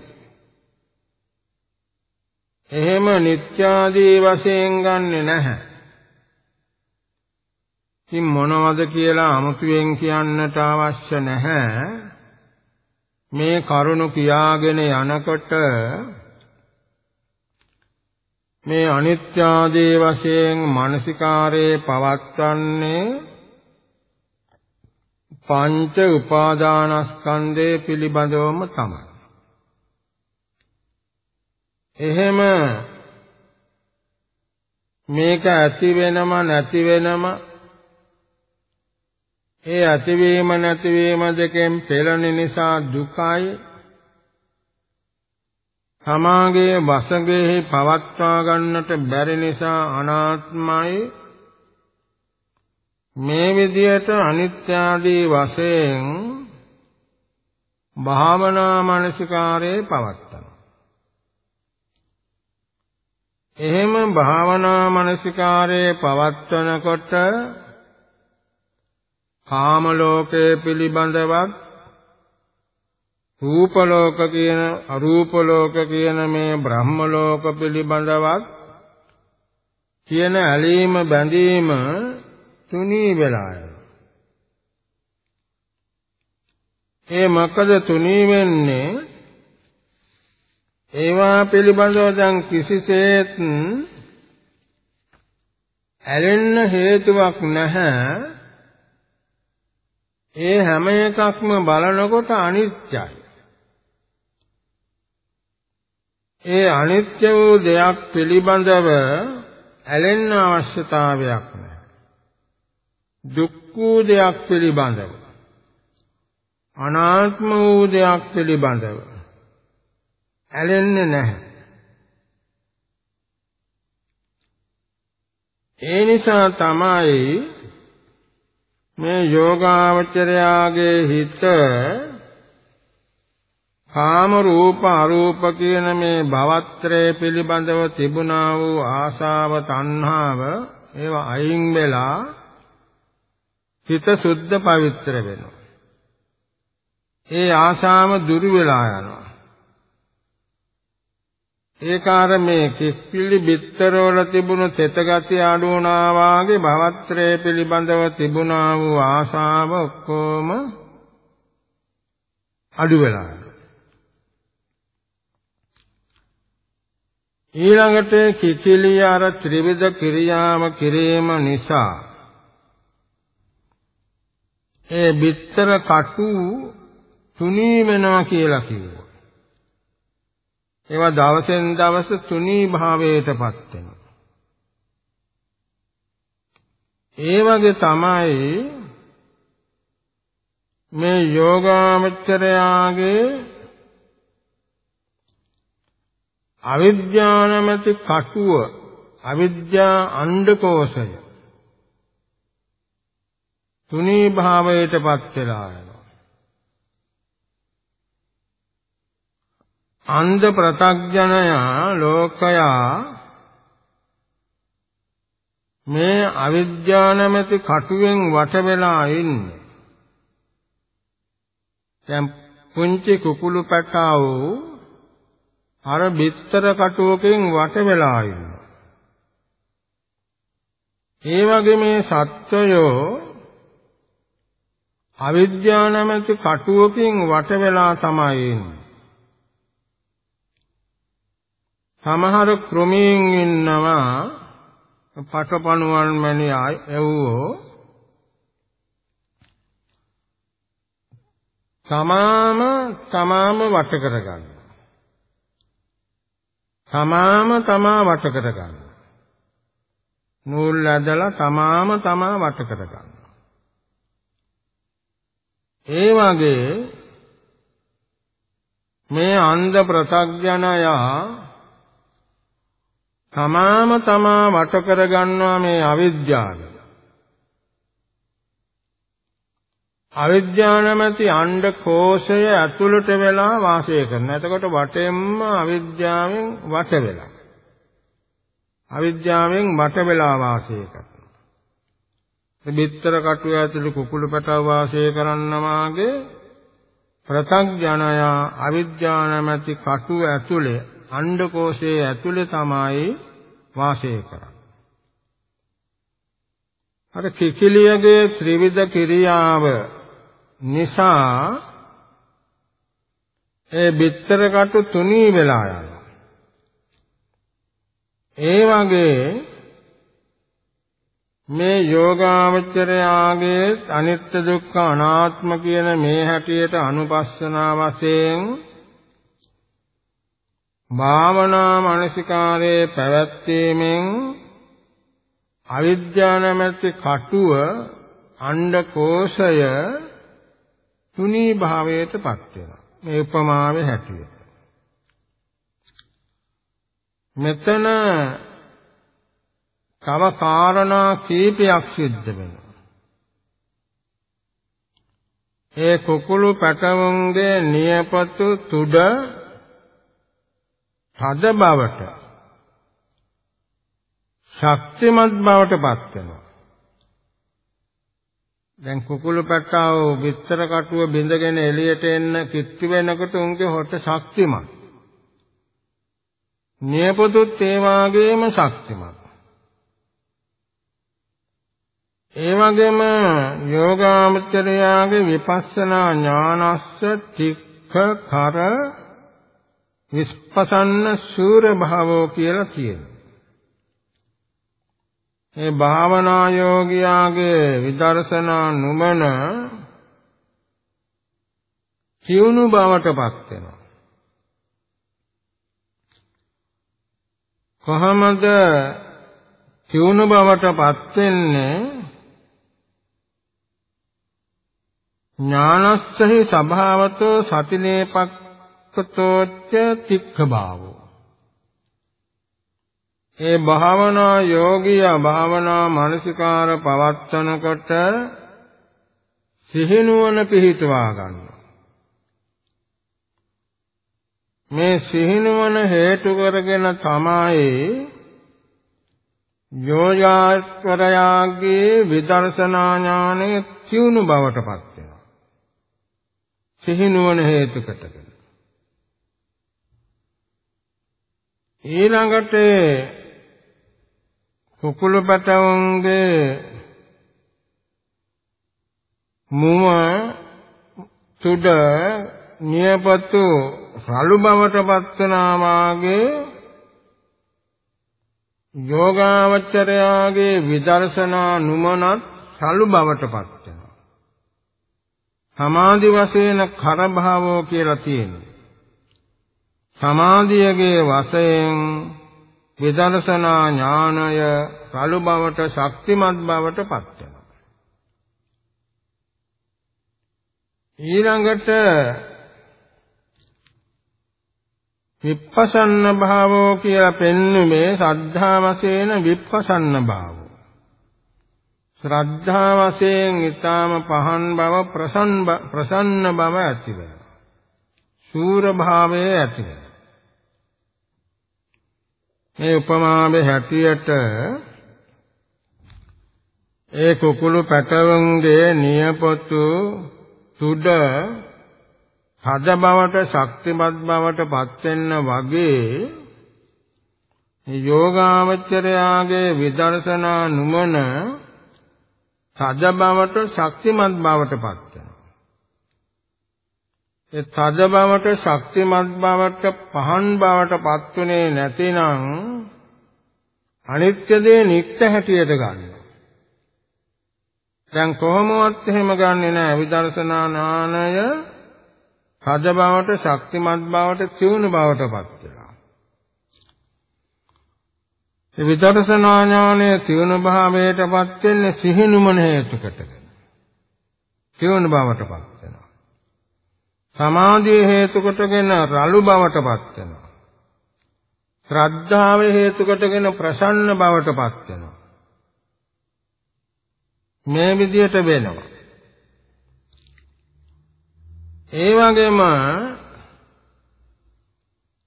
එහෙම නිත්‍යාදී වශයෙන් ගන්නෙ නැහැ. ඉතින් මොනවද කියලා අමුතුවෙන් කියන්නට අවශ්‍ය නැහැ. මේ කරුණ කියාගෙන යනකොට මේ අනිත්‍ය ආදී වශයෙන් මානසිකාරයේ පවත්වන්නේ පංච උපාදානස්කන්ධය පිළිබඳවම තමයි. එහෙම මේක ඇති වෙනම නැති වෙනම ඒ ඇතිවීම නැතිවීම දෙකෙන් පෙළෙන නිසා දුකයි තමාගේ වසඟෙහි පවත්වා ගන්නට බැරි නිසා අනාත්මයි මේ විදියට අනිත්‍ය ආදී වශයෙන් භාවනා මානසිකාරයේ පවත්තන. එහෙම භාවනා මානසිකාරයේ පවත්වනකොට කාම ලෝකයේ පිළිබඳවත් රූප ලෝක කියන අරූප ලෝක කියන මේ බ්‍රහ්ම ලෝක පිළිබඳවත් කියන ඇලීම බැඳීම තුනී වෙලා ඒ මොකද තුනී වෙන්නේ? ඒවා පිළිබඳව දැන් කිසිසේත් ඇලෙන්න හේතුවක් නැහැ. ඒ හැම එකක්ම බලනකොට අනිත්‍යයි. ඒ අනිත්‍ය වූ දෙයක් පිළිබඳව ඇලෙන්න අවශ්‍යතාවයක් නැහැ. දුක් වූ දෙයක් පිළිබඳව අනාත්ම වූ දෙයක් පිළිබඳව ඇලෙන්නේ නැහැ. ඒ නිසා තමයි මේ යෝගාවචරයාගේ හිත කාම රූප අරූප කියන මේ භවත්‍රය පිළිබඳව තිබුණා වූ ආශාව තණ්හාව ඒවා අයින් වෙලා හිත සුද්ධ පවිත්‍ර වෙනවා. ඒ ආශාව දුරු වෙලා යනවා. ඒකාර මේ කිස්පිලි බිත්තරවල තිබුණු තෙත ගති අඩු වුණා වාගේ භවත්‍රය පිළිබඳව තිබුණා වූ ආශාව ඔක්කොම අඩු වෙලා යනවා. ඊළඟට කිකිලිය අර ත්‍රිවිධ ක්‍රියාව කිරීම නිසා ඒ බිත්තර කටු තුනී වෙනවා කියලා කිව්වා. ඒවා දවසෙන් දවස තුනී භාවයටපත් වෙනවා. ඒ වගේ තමයි මේ යෝගාමචරයාගේ අවිද්‍යානමැති කටුව අවිද්‍යා අණ්ඩකෝෂය. තුනී භාවයටපත් වෙලා යනවා. අන්ධ ප්‍රතග්ජනයා ලෝකයා මේ අවිද්‍යානමැති කටුවෙන් වට වෙලා ඉන්නේ. දැන් පුංචි කුකුළු පැටවෝ අර බිත්තර කටුවකින් වට වෙලා ඉන්නවා. ඒ වගේ මේ සත්වයෝ අවිද්‍යාව නැමැති කටුවකින් වට වෙලා තමයි ඉන්නේ. සමහර ක්‍රමයෙන් ඉන්නවා පටපණුවන් මැනි ඇව්වෝ තමාම තමාම වට කරගන්න. තමාම තමා වට කර ගන්න. නූල් ඇදලා තමාම තමා වට කර ගන්න. ඒ වගේ මේ අන්ධ ප්‍රත්‍යඥයා තමාම තමා වට කර ගන්නවා මේ අවිද්‍යාව. අවිද්‍යාව නැමැති අණ්ඩ කෝෂය ඇතුළට වෙලා වාසය කරනවා. එතකොට වටෙන්ම අවිද්‍යාවෙන් වට වෙලා. අවිද්‍යාවෙන් වට වෙලා වාසය කරනවා. බිත්තර කටුව ඇතුළේ කුකුළු පැටව වාසය කරන්නමාගේ ප්‍රතග්ජනයා අවිද්‍යාව නැමැති කටුව ඇතුළේ අණ්ඩ කෝෂයේ ඇතුළේ තමයි වාසය කරන්නේ. අර කිකිලියගේ ත්‍රිවිධ කිරියාව නිසා ඒ බිත්තර කටු තුනී වෙලා යනවා. ඒ වගේ මේ යෝගාවචරයාගේ අනිත්‍ය දුක්ඛ අනාත්ම කියන මේ හැටියට අනුපස්සනා වශයෙන් භාවනා මානසිකාරයේ පැවැත්වීමෙන් අවිද්‍යාව නැමැති කටුව අණ්ඩ කෝෂය තුනී භාවයටපත් වෙනවා. මේ උපමාවේ හැටියට. මෙතන තව කාරණා කීපයක් සිද්ධ වෙනවා. ඒ කුකුළු පැටවුන්ගේ නියපොතු තුඩ තද බවට ශක්තිමත් බවට පත් වෙනවා. දැන් කුකුළු පැට්ටාව විතර කටුව බිඳගෙන එළියට එන්න කිත්තු වෙනකොට උන්ගේ හොට ශක්තිමත්. නියපොතුත් ඒ වාගේම ශක්තිමත්. ඒ වගේම යෝගාමචරයාගේ විපස්සනා ඥානස්ස තික්ඛ කර විස්පසන්න සූර භාවෝ කියලා කියනවා. මේ භාවනා යෝගියාගේ විදර්ශනා නුමන සියුණු බවටපත් වෙනවා. කොහොමද සියුණු බවටපත් වෙන්නේ? ඥානස්සහි සභාවතෝ සතිනේපක්කතෝච්ච තික්ඛ භාවෝ ඒ භාවනා යෝගියා භාවනා මානසිකාර පවත්තනකොට සිහිනුවන පිහිටවා ගන්නවා. මේ සිහිනුවන හේතු කරගෙන තමයි යෝගාස්වරයාගේ විදර්ශනා ඥානය තියුණු බවටපත් වෙනවා. සිහිනුවන හේතු කොටගෙන. ඊළඟට කුකුළු පැටවුන්ගේ මුව තුඩ නියපතු රළු බවට පත්වනා වාගේ යෝගාවචරයාගේ විදර්ශනා නුමනත් රළු බවට පත් වෙනවා. සමාධි වශයෙන් කරභාවෝ කියලා තියෙනවා. සමාධියගේ වශයෙන් විදර්ශනා ඥානය රළු බවට ශක්තිමත් බවට පත් වෙනවා. ඊළඟට විපස්සන්න භාවෝ කියලා පෙන්වුමේ ශ්‍රද්ධා වශයෙන් විපස්සන්න භාවෝ. ශ්‍රද්ධා වශයෙන් ඊටාම පහන් බව ප්‍රසන්න බව ඇති වෙනවා. සූර භාවයේ ඇති වෙනවා. මේ උපමාවේ හැටියට ඒ කුකුළු පැටවුන්ගේ නියපොතු සුඩ හද බවට ශක්තිමත් බවට පත් වෙන්න වගේ යෝගාවචරයාගේ විදර්ශනා නුමන සද බවට ශක්තිමත් බවට පත් ඒ තද බවට ශක්තිමත් බවට පහන් බවට පත්ුනේ නැතිනම් අනිත්‍ය දේ නිත්‍ය හැටියට ගන්නවා. දැන් කොහොමවත් එහෙම ගන්නෙ නෑ විදර්ශනා ඥානය තද බවට ශක්තිමත් බවට තියුණු බවට පත් වෙනවා. ඒ විදර්ශනා ඥානය තියුණු භාවයට පත් වෙන්නේ සිහිනුමන හේතුකටද. තියුණු බවට පත් වෙනවා. සමාධිය හේතු කොටගෙන රළු බවටපත් වෙනවා. ශ්‍රද්ධාව හේතු කොටගෙන ප්‍රසන්න බවටපත් වෙනවා. මේ විදියට වෙනවා. ඒ වගේම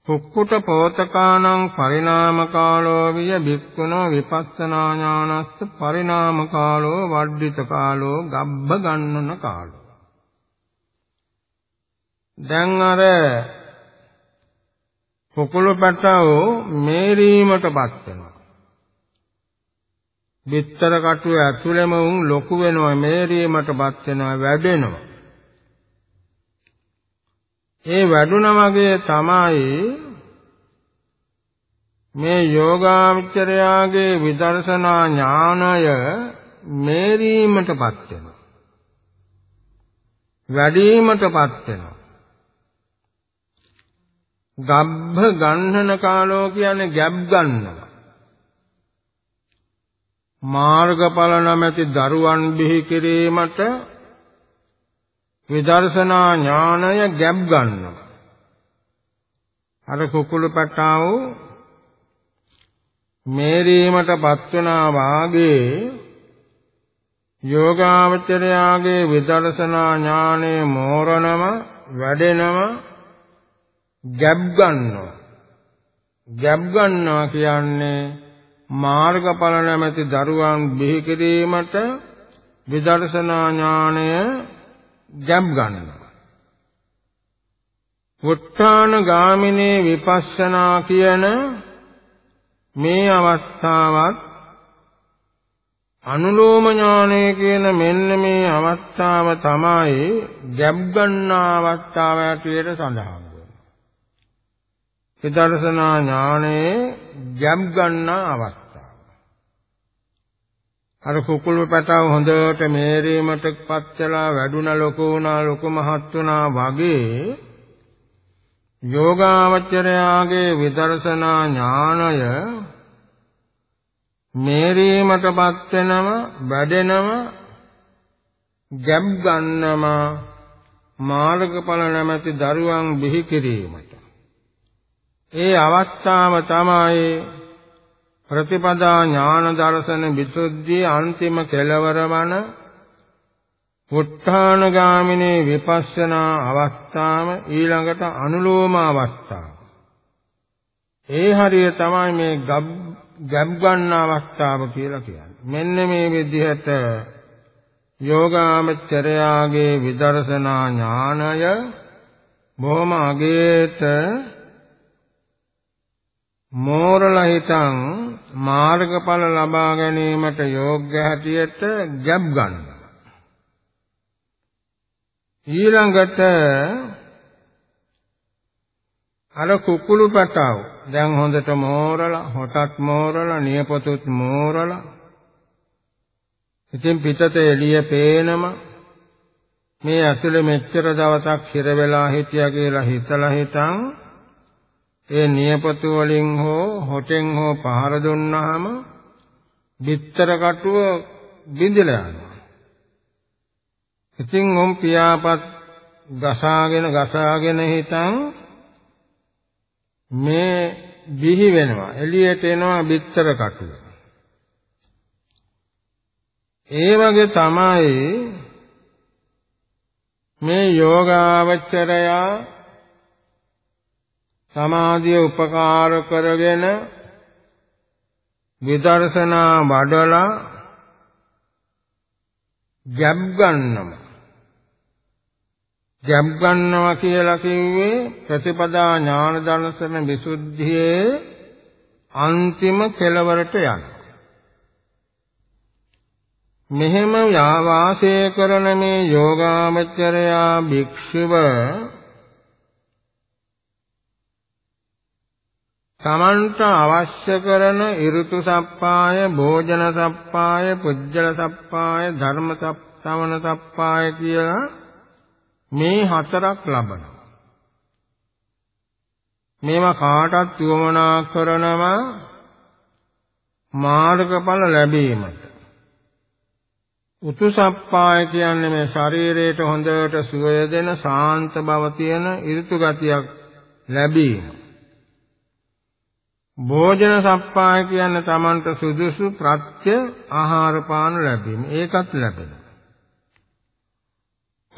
කුක්කුට පෝතකානං පරිණාම කාලෝ විය භික්ඛුනෝ විපස්සනා ඥානස්ස පරිණාම කාලෝ වඩ්ඩිත කාලෝ ගබ්බ ගන්නන කාලෝ දැන් අර කුකුළු පැටව මේරීමටපත් වෙනවා. බිත්තර කටුවේ ඇතුළෙම උන් ලොකු වෙනවා මේරීමටපත් වෙනවා වැඩෙනවා. ඒ වැඩුණ වගේ තමයි මේ යෝගාචරයාගේ විදර්ශනා ඥානය මේරීමටපත් වෙනවා. වැඩිවීමටපත් වෙනවා. ගබ්බ ගන්නන කාලෝ කියන්නේ ගැබ් ගන්නවා. මාර්ගඵල නැමැති දරුවන් බිහි කිරීමට විදර්ශනා ඥානය ගැබ් ගන්නවා. අර කුකුළු පැටාව මේරීමටපත් වනා වාගේ යෝගාවචරයාගේ විදර්ශනා ඥානය මෝරණම වැඩෙනම ගැබ් ගන්නවා. ගැබ් ගන්නවා කියන්නේ මාර්ගඵල නැමැති දරුවන් බිහි කිරීමට විදර්ශනා ඥාණය ගැබ් ගන්නවා. උත්තාන ගාමිනී විපස්සනා කියන මේ අවස්ථාවත් අනුලෝම ඥානය කියන මෙන්න මේ අවස්ථාව තමයි ගැබ් ගන්නා අවස්ථාව ඇටියට සඳහන් වෙන්නේ. විදර්ශනා ඥානයේ ගැබ් ගන්නා අවස්ථාව. අර කුකුළු පැටව හොඳට මේරීමටපත් වෙලා වැඩුණ ලොකු වුණා ලොකු මහත් වුණා වගේ යෝගාවචරයාගේ විදර්ශනා ඥානය මේරීමටපත් වෙනම වැඩෙනම ගැබ් ගන්නම මාර්ගඵල නැමැති දරුවන් බිහි කිරීමට ඒ අවස්ථාව තමයි ප්‍රතිපදා ඥාන දර්ශන විසුද්ධිය අන්තිම කෙලවර වන උත්ථානගාමිනී විපස්සනා අවස්ථාව ඊළඟට අනුලෝම අවස්ථාව. ඒ හරිය තමයි මේ ගැබ් ගන්න අවස්ථාව කියලා කියන්නේ. මෙන්න මේ විදිහට යෝගාමචරයාගේ විදර්ශනා ඥානය බොහොම අගේට මෝරලා හිතන් මාර්ගඵල ලබා ගැනීමට යෝග්‍ය හැටියට ගැබ් ගන්නවා. ඊළඟට අර කුකුළු පැටව දැන් හොඳට මෝරලා හොටත් මෝරලා නියපොතුත් මෝරලා ඉතින් පිටත එළිය පේනම මේ ඇතුලේ මෙච්චර දවසක් හිර වෙලා හිටියා කියලා හිතලා හිතන් ඒ නියපොතු වලින් හෝ හොටෙන් හෝ පහර දුන්නාම බිත්තර කටුව බිඳලා යනවා. ඉතින් උන් පියාපත් ගසාගෙන ගසාගෙන හිටන් මේ බිහි වෙනවා. එළියට එනවා බිත්තර කටුව. ඒ වගේ තමයි මේ යෝගාවචරයා සමාධිය උපකාර කරගෙන විදර්ශනා වඩලා ගැබ් ගන්නවා ගැබ් ගන්නවා කියලා කිව්වේ ප්‍රතිපදා ඥාන දර්ශන විසුද්ධියේ අන්තිම කෙලවරට යන. මෙහෙම වාසය කරන මේ යෝගාමචරයා භික්ෂුව තමන්ට අවශ්‍ය කරන ඍතු සප්පාය, භෝජන සප්පාය, පුජ්‍යල සප්පාය, ධර්ම සප්පවන සප්පාය කියලා මේ හතරක් ලබනවා. මේවා කාටත් යොමනා කරනවා මාර්ගඵල ලැබීමට. උතුසප්පාය කියන්නේ මේ ශරීරයට හොඳට සුවය දෙන සාන්ත බව තියෙන ඍතු ගතියක් ලැබීම. භෝජන සප්පාය කියන්නේ Tamanට සුදුසු ප්‍රත්‍ය ආහාර පාන ලැබීම. ඒකත් ලැබෙනවා.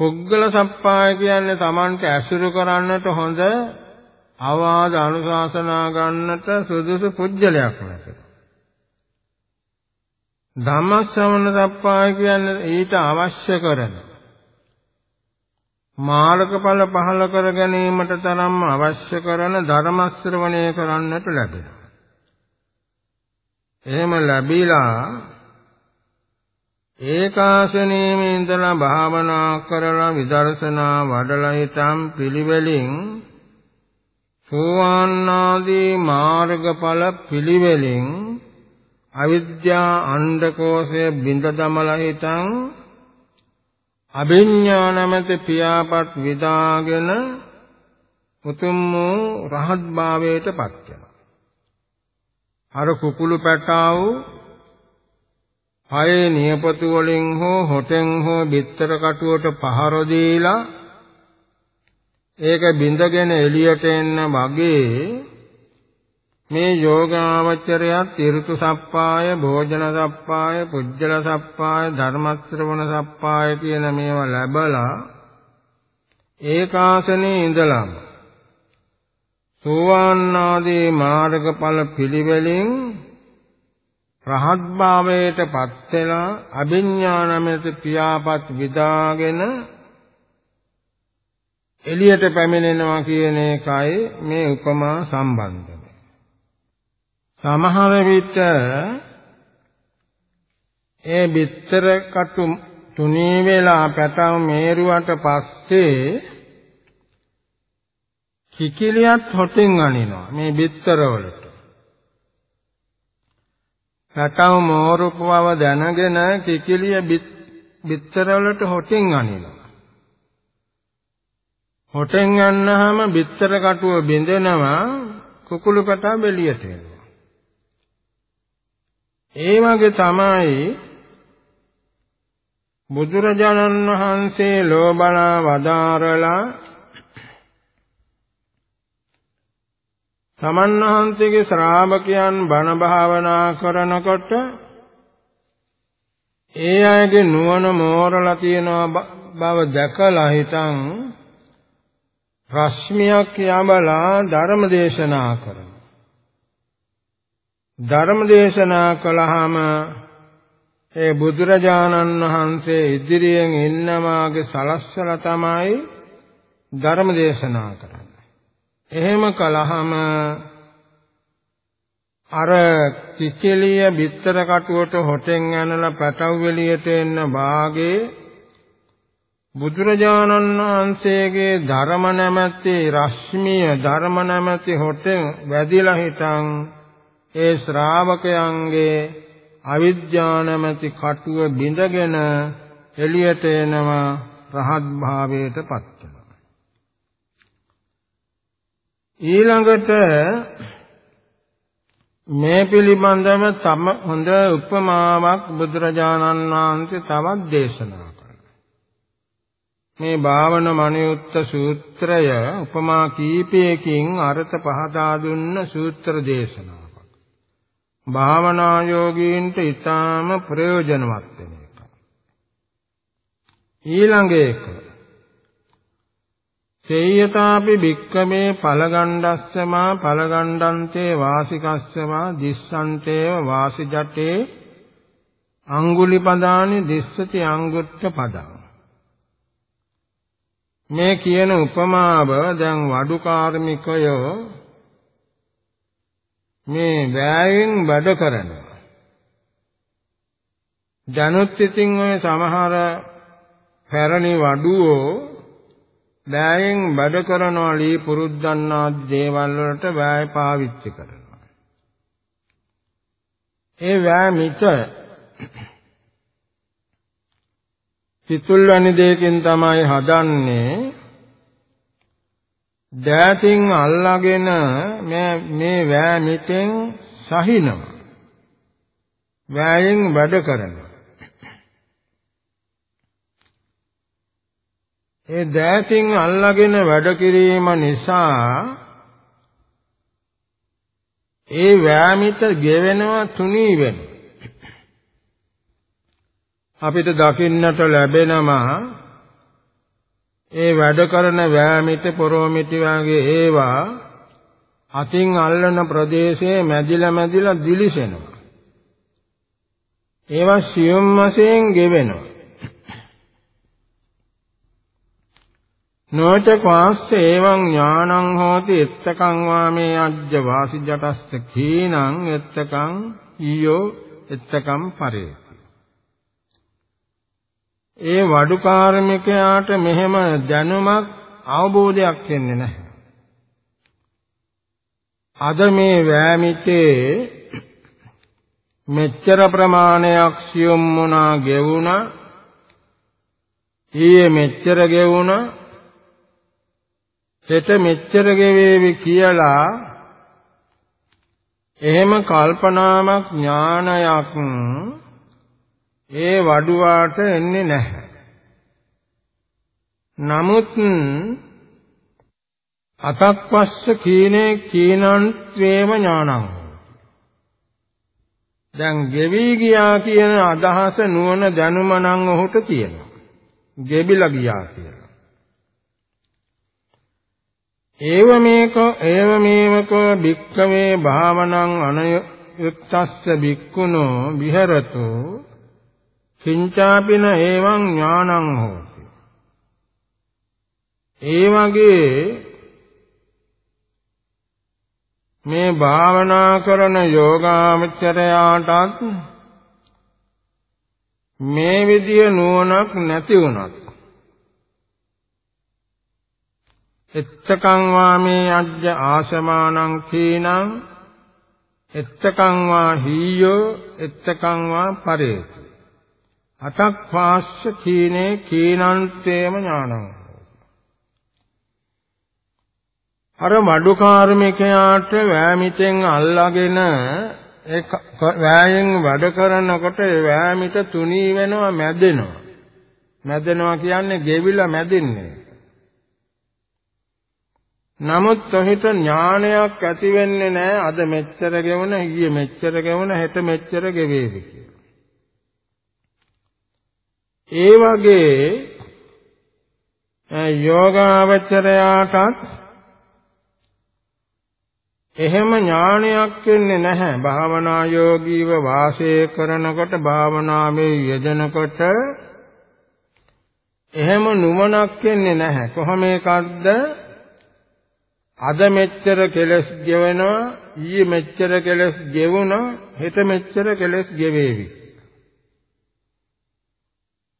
පුද්ගල සප්පාය කියන්නේ Tamanට ඇසුරු කරන්නට හොඳ අවවාද අනුශාසනා ගන්නට සුදුසු පුජ්‍යලයක් නැත. ධම්මශ්‍රවණ සප්පාය කියන්නේ ඊට අවශ්‍ය කරන මාර්ගඵල පහල කර ගැනීමට තරම් අවශ්‍ය කරන ධර්ම ශ්‍රවණය කරන්නට ලැබෙනවා. එහෙම ලැබිලා ඒකාසනීයම ඉඳලා භාවනා කරලා විදර්ශනා වඩලා හිටම් පිළිවෙලින් සෝවාන් ආදී මාර්ගඵල පිළිවෙලින් අවිද්‍යා අණ්ඩකෝෂය බිඳ දමලා හිටම් අභිඥා නැමැති පියාපත් විදාගෙන උතුම් වූ රහත් භාවයට පත් වෙනවා. අර කුකුළු පැටාවු හයේ නියපොතු වලින් හෝ හොටෙන් හෝ බිත්තර කටුවට පහර දීලා ඒක බිඳගෙන එළියට එන්න වගේ මේ යෝගාවචරයත් ඍතු සප්පාය, භෝජන සප්පාය, පුජ්‍යල සප්පාය, ධර්ම ශ්‍රවණ සප්පාය කියන මේවා ලැබලා ඒකාසනේ ඉඳලම සෝවාන් ආදී මාර්ගඵල පිළිවෙලින් රහත් භාවයට පත් වෙලා අභිඥානමෙත පියාපත් විදාගෙන එළියට පැමිණෙනවා කියන එකයි මේ උපමා සම්බන්ධය. සමහර විට ඒ බිත්තර කටු තුනී වෙලා පැටව මේරුවට පස්සේ කිකිලියත් හොටෙන් අනිනවා මේ බිත්තර වලට. පැටව මෝරුපව දැනගෙන කිකිලිය බිත්තර වලට හොටෙන් අනිනවා. හොටෙන් යන්නාම බිත්තර කටුව බිඳෙනවා කුකුළු පැටව බෙලියට එනවා. ඒ වගේ තමයි බුදුරජාණන් වහන්සේ ලෝබලා වදාරලා තමන් වහන්සේගේ ශ්‍රාවකයන් බණ භාවනා කරනකොට ඒ අයගේ නුවණ මෝරලා තියෙන බව දැකලා හිතන් රශ්මියක් යඹලා ධර්ම දේශනා කරනවා. ධර්ම දේශනා කළාම ඒ බුදුරජාණන් වහන්සේ ඉදිරියෙන් ඉන්නවාගේ සලස්සලා තමයි ධර්ම දේශනා කරන්නේ. එහෙම කළාම අර කිචෙලිය බිත්තර කටුවට හොටෙන් ඇනලා පැටව් එළියට එන්න වාගේ බුදුරජාණන් වහන්සේගේ ධර්ම නැමැති රශ්මිය ධර්ම නැමැති හොටෙන් වැදිලා හිටන් ඒ ශ්‍රාවකයන්ගේ අවිද්‍යාව නැමැති කටුව බිඳගෙන එළියට එනවා රහත් භාවයට පත් වෙනවා ඊළඟට මේ පිළිබඳව තම හොඳ උපමාවක් බුදුරජාණන් වහන්සේ තවත් දේශනා කළා. මේ භාවන මනියුත්ත සූත්‍රය උපමා කීපයකින් අර්ථ පහදා දුන්න සූත්‍ර දේශනාවක්. භාවනා යෝගීන්ට ඊටාම ප්‍රයෝජනවත් වෙන එක. ඊළඟ එක සේයතාපි භික්කමේ පලගණ්ඩස්සමා පලගණ්ඩන්තේ වාසිකස්සමා දිස්සන්තේව වාසිජටේ අංගුලි පදානි දිස්සති අංගුත්ත පදං මේ කියන උපමාව දැන් වඩු කාර්මිකයෝ මේ වෑයෙන් වැඩ කරනවා ජනුත් ඉතින් ඔය සමහර පැරණි වඩුවෝ බෑයෙන් බඩ කරනවා ලී පුරුද්දන්නා දේවල් වලට බෑය පාවිච්චි කරනවා. ඒ බෑ මිට පිතුල් වැනි දෙයකින් තමයි හදන්නේ. දෑතින් අල්ලාගෙන මේ මේ වෑ මිටෙන් සහිනවා. වෑයෙන් වැඩ කරනවා. ඒ දෑතින් අල්ලාගෙන වැඩ කිරීම නිසා ඒ වෑමිත ගෙවෙනවා තුනී වෙනවා. අපිට දකින්නට ලැබෙනවා ඒ වැඩ කරන වෑමිත පොරොමිටි වගේ ඒවා අතින් අල්ලන ප්‍රදේශයේ මැදිලා මැදිලා දිලිසෙනවා. ඒවා සියුම් වශයෙන් ගෙවෙනවා. නොච වාස්ස එවං ඥානං හෝති එත්තකං වාමේ අජ්ජ වාසිජටස්ස කීනං එත්තකං ඊයෝ එත්තකම් පරේති ඒ වඩු කාර්මිකයාට මෙහෙම දැනුමක් අවබෝධයක් වෙන්නේ නැහැ. අද මේ වෑමිතේ මෙච්චර ප්‍රමාණයක් සියුම් වුණා ගෙවුණා. ඊයේ මෙච්චර ගෙවුණා. හෙට මෙච්චර ගෙවේවි කියලා එහෙම කල්පනාවක් ඥානයක් ඒ වඩුවාට එන්නේ නැහැ. නමුත් අතක්පස්ස කීනේ කීනන්ත්වේම ඥානං දැන් ගෙවි ගියා කියන අදහස නුවණ දැනුම නම් ඔහුට තියෙනවා. ගෙබිලා ගියා කියලා. ඒව මේක ඒව මේවක භික්ඛවේ භාවනං අනයුත්තස්ස භික්ඛුනෝ විහෙරතු කිංචාපින එවං ඥානං හෝති. ඒ වගේ මේ භාවනා කරන යෝගාමචරයාටත් මේ විදිය නුවණක් නැති වුණත් එත්තකං වාමේ අජ්ජ ආසමානං කීනං එත්තකං වා හීයෝ එත්තකං වා පරේති. අතක් පාස්ස කීනේ කීනන්තේම ඥානං. අර මඩු කාර්මිකයාට වෑමිතෙන් අල්ලාගෙන ඒ වෑයෙන් වැඩ කරනකොට ඒ වෑමිට තුනී වෙනවා මැදෙනවා. මැදෙනවා කියන්නේ ගෙවිලා මැදින්නේ. නමුත් ඔහිට ඥානයක් ඇති වෙන්නේ නැහැ අද මෙච්චර ගෙවන ඊයේ මෙච්චර ගෙවන හෙට මෙච්චර ගෙවේවි කියලා. ඒ වගේ යෝගාවචරයාටත් එහෙම ඥානයක් වෙන්නේ නැහැ. භාවනා යෝගීව වාසය කරනකොට භාවනාවේ යෙදෙනකොට එහෙම නුවණක් වෙන්නේ නැහැ. කොහොම එකක්ද? අද මෙච්චර කෙලස් ගෙවනවා ඊයේ මෙච්චර කෙලස් ගෙවුණා හෙට මෙච්චර කෙලස් ගෙවේවි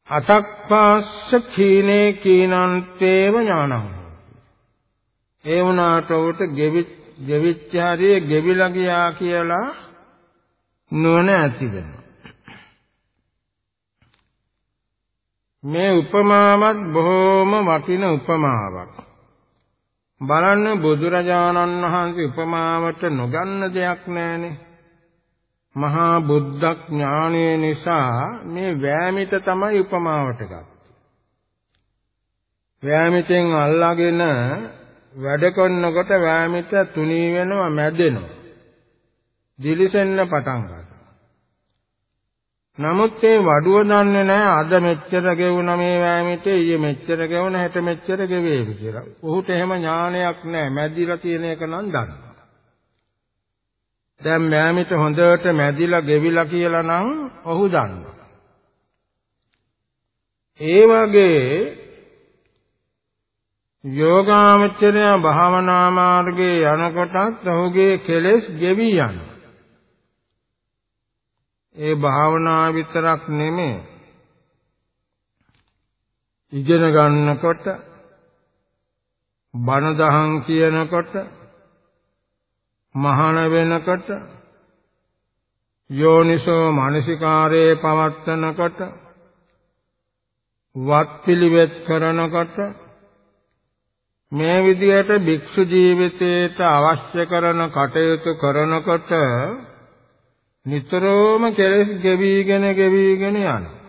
අතක්පාස්ස කීනේ කීනන්තේව ඥානං. ඒ වුණාට උට ගෙවිත් ගෙවිච්ච හරිය ගෙවිලා ගියා කියලා නුවණ ඇති වෙනවා. මේ උපමාවත් බොහෝම වටින උපමාවක්. බලන්න බුදුරජාණන් වහන්සේ උපමාවට නොගන්න දෙයක් නැහනේ. මහා බුද්ධ ඥානය නිසා මේ වෑමිට තමයි උපමාවට ගත්තේ. වෑමිටෙන් අල්ලාගෙන වැඩ කරනකොට වෑමිට තුනී වෙනවා මැදෙනවා. දිලිසෙන්න පටන් ගන්නවා. නමුත් ඒ වඩුව දන්නේ නැහැ අද මෙච්චර ගෙවුණ මේ වෑමිට ඊයේ මෙච්චර ගෙවුණ හෙට මෙච්චර ගෙවේවි කියලා. ඔහුට එහෙම ඥානයක් නැහැ. මැදිලා තියෙන එක නම් දන්නවා. දැන් වෑමිට හොඳට මැදිලා ගෙවිලා කියලා නම් ඔහු දන්නවා. ඒ වගේ යෝගාමචරය භාවනා මාර්ගයේ යනකොටත් ඔහුගේ කෙලෙස් ගෙවි යනවා. ඒ භාවනා විතරක් නෙමෙයි ඉගෙන ගන්නකොට බණ දහම් කියනකොට මහාන වෙනකොට යෝනිසෝ මානසිකාරයේ පවත්තනකොට වත් පිළිවෙත් කරනකොට මේ විදිහට භික්ෂු ජීවිතයට අවශ්‍ය කරන කටයුතු කරනකොට නිතරම කෙලෙස් ගෙවිගෙන ගෙවිගෙන යනවා.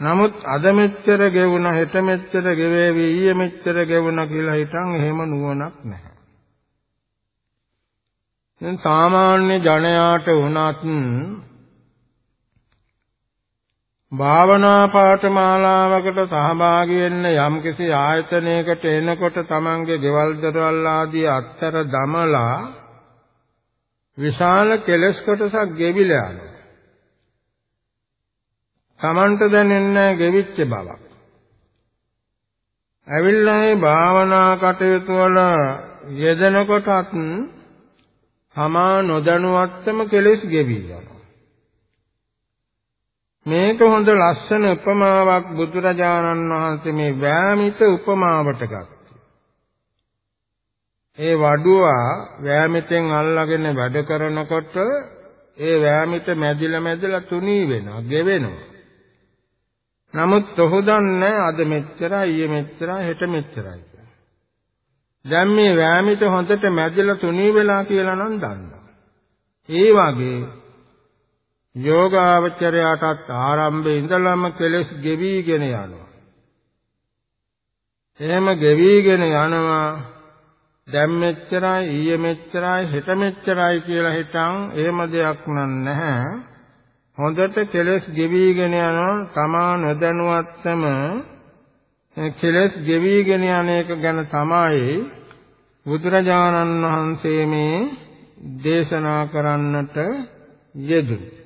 නමුත් අද මෙච්චර ගෙවුණා හෙට මෙච්චර ගෙවේවි ඊයේ මෙච්චර ගෙවුණා කියලා හිතන් එහෙම නුවණක් නැහැ. දැන් සාමාන්‍ය ජනයාට වුණත් භාවනා පාඨමාලාවකට සහභාගී වෙන්න යම්කිසි ආයතනයකට එනකොට තමන්ගේ ගෙවල් දරවල් ආදී අත්තර දමලා විශාල කෙලස් කොටසක් ගෙවිලා යනවා. Tamanට දැනෙන්නේ ගෙවිච්ච බවක්. ඇවිල්ලා මේ භාවනා කටයුතු වල යෙදෙනකොටත් තමා නොදැනුවත්වම කෙලස් ගෙවි යනවා. මේක හොඳ ලස්සන උපමාවක් බුදුරජාණන් වහන්සේ මේ වෑමිත උපමාවට ගත්තා. ඒ වඩුවා වෑමිතෙන් අල්ලාගෙන වැඩ කරනකොට ඒ වෑමිත මැදිලා මැදිලා තුනී වෙනවා, ගෙවෙනවා. නමුත් ඔහු දන්නේ අද මෙච්චරයි, ඊයේ මෙච්චරයි, හෙට මෙච්චරයි දැන් මේ වෑමිත හොඳට මැදිලා තුනී වෙලා කියලා නම් දන්නවා. ඒ වගේ යෝගාවචරයටත් ආරම්භයේ ඉඳලම කෙලෙස් ගෙවිගෙන යනවා. එහෙම ගෙවිගෙන යනවා දැන් මෙච්චරයි ඊයේ මෙච්චරයි හෙට මෙච්චරයි කියලා හිතන් එහෙම දෙයක් නැහැ හොඳට කෙලස් ගෙවිගෙන යනවා තමා නොදැනුවත්වම කෙලස් ගෙවිගෙන යන එක ගැන තමයි බුදුරජාණන් වහන්සේ මේ දේශනා කරන්නට යෙදුනේ.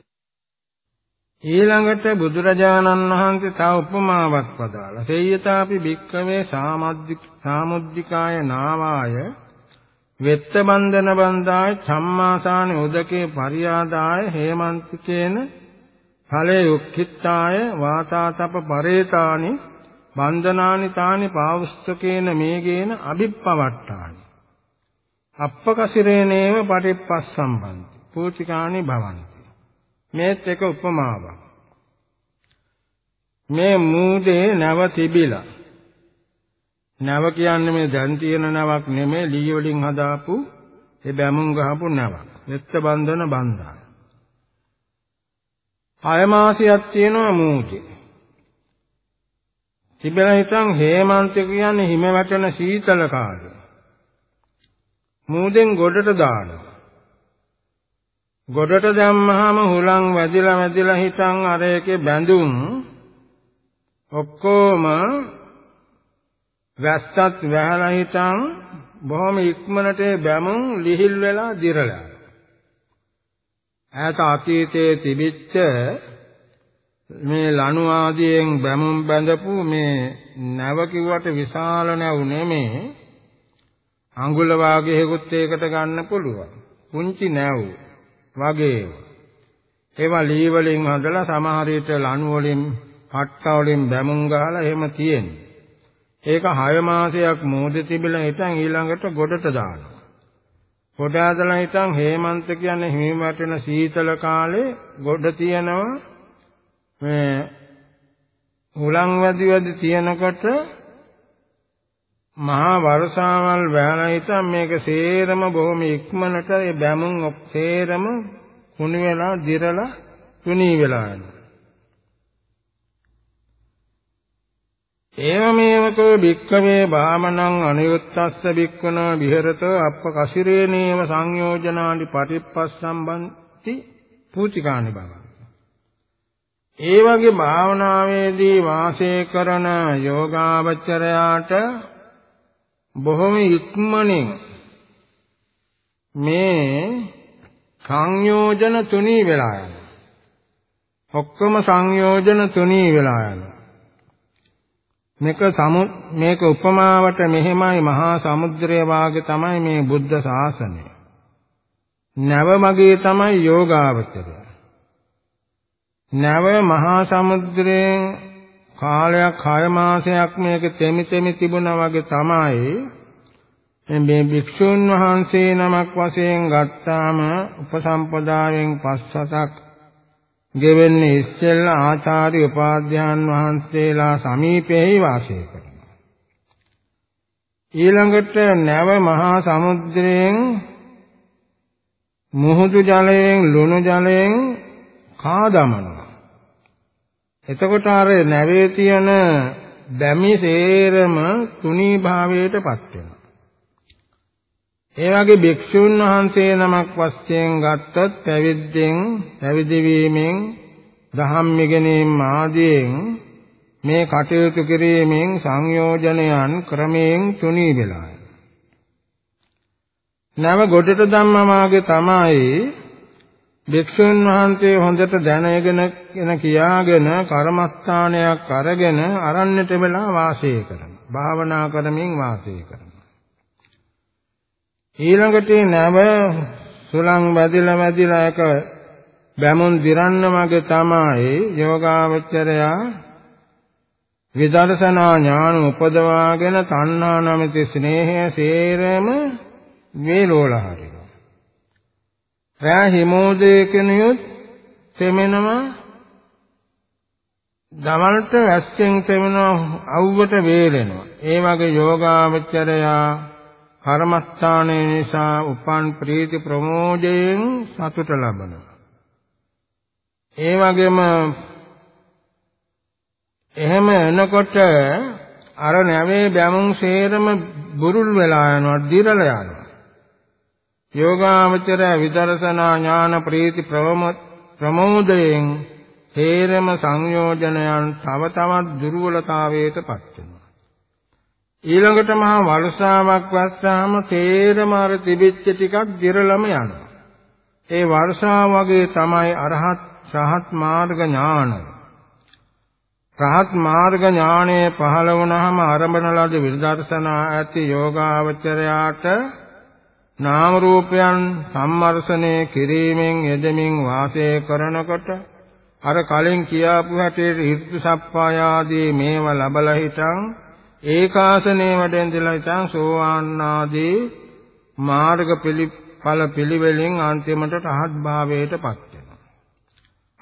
ඊළඟට බුදුරජාණන් වහන්සේ තව උපමාවක් පදාලා සේයතාපි භික්කවේ සාමුද්දිකාය නාවාය වෙත්ත බන්ධන බන්දාය චම්මාසාන උදකේ පරියාදාය හේමන්තිකේන ඵලේ උක්ඛිතාය වාතාතප පරේතානි බන්ධනානි තානි පාවුස්තකේන මේගේන අභිප්පවට්ටානි අප්පකසිරේනේව පටිප්පස්සම්බන්ති පූචිකානි භවಂತಿ මේත් එක උපමාවක් මේ මූදේ නැව තිබිලා නැව කියන්නේ මේ දැන් තියෙන නැවක් නෙමෙයි ලී වලින් හදාපු ඒ බැමුම් ගහපු නැවක්. මෙත්ත බන්ධන බන්ධා. හය මාසයක් තියෙනවා මූදේ. තිබෙන හිතන් හේමන්ත කියන්නේ හිම වැටෙන සීතල කාලය. මූදෙන් ගොඩට දානවා. ගොඩට දැම්මහම හුලං වැදිලා වැදිලා හිටන් අර එකේ බැඳුම් ඔක්කොම වැස්සත් වැහලා හිටන් බොහොම ඉක්මනට බැමුම් ලිහිල් වෙලා දිරලා ඈත අතීතයේ තිබිච්ච මේ ලණු ආදියෙන් බැමුම් බැඳපු මේ නැව කිව්වට විශාල නැව් නෙමේ. අඟුල වාගේකුත් ඒකට ගන්න පුළුවන්. පුංචි නැව් වගේ. ඒවා ලී වලින් හදලා සමහර විට ලණු වලින් පට්ට වලින් බැමුම් ගහලා එහෙම තියෙන්නේ ඒක 6 මාසයක් මෝදෙ තිබිලා හිටන් ඊළඟට ගොඩට දානවා. ගොඩ ඇදලා හිටන් හේමන්ත කියන්නේ හිම වැටෙන සීතල කාලේ ගොඩ තියනවා මේ හුලං වැඩි වැඩි තියනකොට මහා වර්ෂාවල් වැහලා හිටන් මේක සේරම බොහොම ඉක්මනට ඒ බැමුම් සේරම කුණු වෙලා දිරලා තුනී වෙලා යනවා. ඒවමේවකෝ භික්ඛවේ භාමනං අනුයුත්තස්ස භික්ඛුනා විහෙරත අප්පකසිරේනේව සංයෝජනානි පටිප්පස්සම්බන්ති පූතිකානි බව. ඒ වගේ භාවනාවේදී වාසය කරන යෝගාවචරයාට බොහොම ඉක්මනින් මේ සංයෝජන තුනී වෙලා යනවා. ඔක්කොම සංයෝජන තුනී වෙලා යනවා. මේක සමු මේක උපමාවට මෙහෙමයි මහා සමුද්‍රය වාගේ තමයි මේ බුද්ධ ශාසනය. නැව මගේ තමයි යෝගාවචරය. නැව මහා සමුද්‍රයෙන් කාලයක් 6 මාසයක් මේක තෙමි තෙමි තිබුණා වගේ තමයි මේ භික්ෂුන් වහන්සේ නමක් වශයෙන් ගත්තාම උපසම්පදායෙන් පස්සසක් ගෙවෙන්නේ ඉස්සෙල්ලා ආචාර්ය උපාධ්‍යාන් වහන්සේලා සමීපෙහි වාසය කරනවා. ඊළඟට නැව මහා සමුද්‍රයෙන් මුහුදු ජලයෙන් ලුණු ජලයෙන් කාදමනවා. එතකොට අර නැවේ තියෙන දැමි සේරම තුනී භාවයටපත් වෙනවා. ඒ වගේ භික්ෂුන් වහන්සේ නමක් වශයෙන් ගත්තොත් පැවිද්දෙන් පැවිදි වීමෙන් දහම් ඉගෙනීම ආදීන් මේ කටයුතු කිරීමෙන් සංයෝජනයන් ක්‍රමයෙන් තුනී වෙලා නව ගොඩට ධම්මමාගේ තමයි භික්ෂුන් වහන්සේ හොඳට දැනගෙන එන කියාගෙන කර්මස්ථානයක් අරගෙන අරණ්‍යට වෙලා වාසය කරනවා භාවනා කරමින් වාසය කරනවා ඊළඟට නැව සුලං වැදිලා වැදිලා එක බැමුන් දිරන්න මගේ තමයි යෝගාවචරයා විදර්ශනා ඥාන උපදවාගෙන තණ්හා නැමැති ස්නේහය සේරම වේලෝල හරිනවා. රා හිමෝදේ කෙනියොත් තෙමෙනම දවල්ට වැස්සෙන් තෙමෙන අවුවට වේලෙනවා. ඒ වගේ යෝගාවචරයා කර්මස්ථානය නිසා උපන් ප්‍රීති ප්‍රමෝදයෙන් සතුට ලබනවා. ඒ වගේම එහෙම එනකොට අර නැවේ බැමුම් සේරම බුරුල් වෙලා යනවා, දිරලා යනවා. යෝගාවචර විදර්ශනා ඥාන ප්‍රීති ප්‍රමෝදයෙන් හේරම සංයෝජනයන් තව තවත් දුර්වලතාවයටපත් වෙනවා. ඊළඟට මහා වර්ෂාවක් වැස්සාම තේරම අර තිබිච්ච ටිකක් දිරලම යනවා. ඒ වර්ෂාව වගේ තමයි අරහත් රහත් මාර්ග ඥානය. රහත් මාර්ග ඥානය පහළ වුණාම ආරම්භන ලද විදර්ශනා ඇති යෝගාවචරයාට නාම රූපයන් සම්මර්ෂණය කිරීමෙන් යෙදමින් වාසය කරනකොට අර කලින් කියාපු හැටියට ඍතු සප්පාය ආදී මේව ලබලා හිටන් ඒකාසනේ වැඩෙන්දලා හිටන් සෝවාන් ආදී මාර්ග පිළිඵල පිළිවෙලින් අන්තිමට රහත් භාවයටපත් වෙනවා.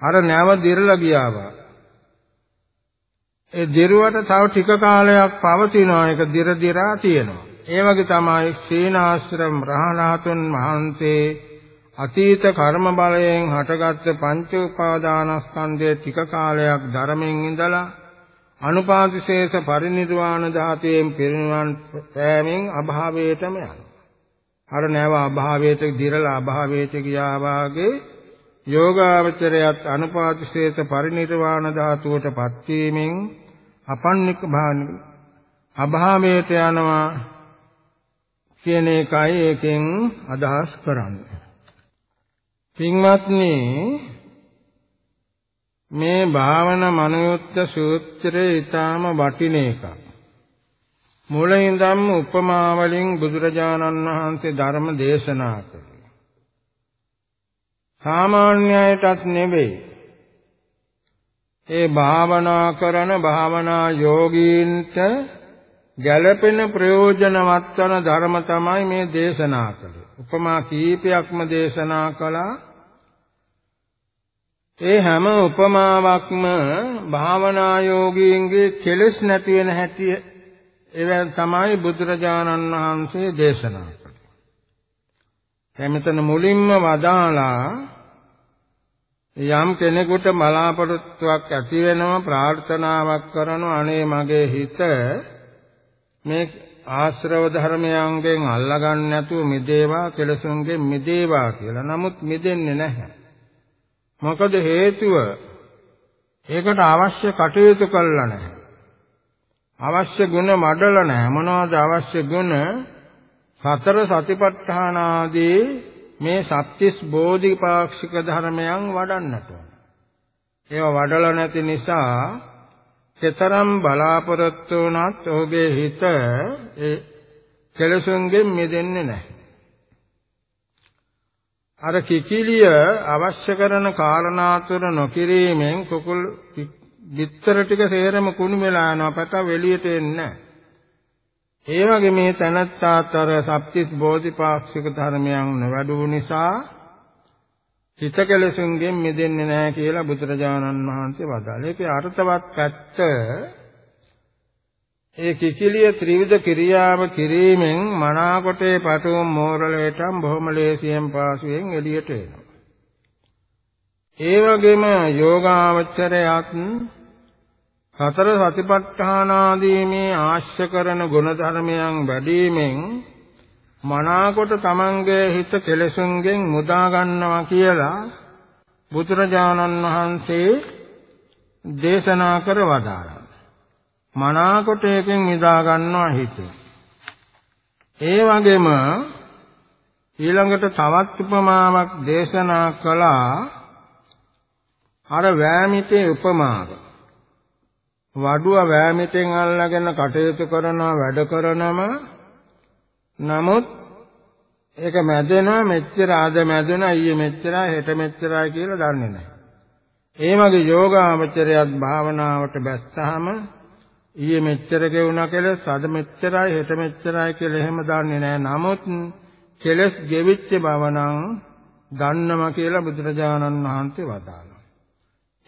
අර නැව දිරලා ගියාවා. ඒ දිරුවට තව ටික කාලයක් පවතිනවා ඒක දිර දිරා තියෙනවා. ඒ වගේ තමයි සීනාශ්‍රම රහණාතුන් වහන්සේ අතීත කර්ම බලයෙන් හටගත්ත පංච උපාදානස්කන්ධයේ ටික කාලයක් ධර්මයෙන් ඉඳලා අනුපාතිශේෂ පරිනිර්වාණ ධාතයෙන් පිරිනිවන් පෑමෙන් අභාවයටම යනවා. අර නැව අභාවයට දිරලා අභාවයට ගියා වාගේ යෝගාවචරයත් අනුපාතිශේෂ පරිනිර්වාණ ධාතුවටපත් වීමෙන් අපන්නික භානික අභාවයට යනවා කියන එකයි ඒකෙන් අදහස් කරන්නේ. පින්වත්නි මේ භාවනා මනෝයුක්ත සූත්‍රය ඊටාම වටින එකක්. මුලින්දම් උපමා වලින් බුදුරජාණන් වහන්සේ ධර්ම දේශනා කළේ. සාමාන්‍යයටත් නෙවෙයි. ඒ භාවනා කරන භාවනා යෝගීන්ට ගැළපෙන ප්‍රයෝජනවත් වන ධර්ම තමයි මේ දේශනා කළේ. උපමා කීපයක්ම දේශනා කළා. ඒ හැම උපමාවක්ම භාවනා යෝගීන්ගේ කෙලෙස් නැති වෙන හැටි එවන් තමයි බුදුරජාණන් වහන්සේ දේශනා කළේ. එමෙතන මුලින්ම වදාලා යම් කෙනෙකුට බලාපොරොත්තුවක් ඇති වෙනවා ප්‍රාර්ථනාවක් කරනවා අනේ මගේ හිත මේ ආශ්‍රව ධර්මයන්ගෙන් අල්ලගන්න නැතුව මිදේවා කෙලසුන්ගෙන් මිදේවා කියලා. නමුත් මිදෙන්නේ නැහැ. මොකද හේතුව ඒකට අවශ්‍ය කටයුතු කළා නැහැ. අවශ්‍ය ගුණ මඩල නැහැ. මොනවද අවශ්‍ය ගුණ? සතර සතිපට්ඨාන ආදී මේ සත්‍තිස් බෝධිපාක්ෂික ධර්මයන් වඩන්නට ඕන. ඒවා වඩලා නැති නිසා කෙතරම් බලාපොරොත්තු වුණත් ඔහුගේ හිත ඒ කෙලසුන්ගෙන් මිදෙන්නේ නැහැ. අර කිකිලිය අවශ්‍ය කරන කාරණා තුන නොකිරීමෙන් කුකුල් බිත්තර ටික සේරම කුණු වෙලා යනවා පැත වෙලියට එන්නේ ඒ වගේ මේ තනත්තාත් අර සප්තිස් බෝධිපාක්ෂික ධර්මයන් නොවැඩු නිසා හිත කෙලෙසුන්ගෙන් මිදෙන්නේ නැහැ කියලා බුදුරජාණන් වහන්සේ වදාළේ. ඒකේ අර්ථවත් පැත්ත ඒ කිකිලිය ත්‍රිවිධ ක්‍රියාව කිරීමෙන් මනාකොටේ පටුම් මෝරලේටම් බොහොම ලේසියෙන් පාසුවෙන් එළියට එනවා. ඒ වගේම යෝගාවචරයත් සතර සතිපට්ඨානාදී මේ ආශ්‍ය කරන ගුණධර්මයන් වැඩිමෙන් මනාකොට තමන්ගේ හිත කෙලෙසුන්ගෙන් මුදා ගන්නවා කියලා බුදුරජාණන් වහන්සේ දේශනා කර වදාළා. මනාකොට එකෙන් මිදා ගන්නවා හිත. ඒ වගේම ඊළඟට තවත් උපමාවක් දේශනා කළා අර වෑමිතේ උපමාව. වඩුව වෑමිතෙන් අල්ලගෙන කටයුතු කරනවා වැඩ කරනම නමුත් ඒක මැදෙනවා මෙච්චර ආද මැදුණා ඊයේ මෙච්චරයි හෙට මෙච්චරයි කියලා දන්නේ නැහැ. ඒ වගේ යෝගාමචරයත් භාවනාවට බැස්සහම ඊයේ මෙච්චර ගෙවුණා කියලා අද මෙච්චරයි හෙට මෙච්චරයි කියලා එහෙම දන්නේ නැහැ. නමුත් කෙලස් ගෙවිච්ච බව නම් දන්නවා කියලා බුදුරජාණන් වහන්සේ වදාළා.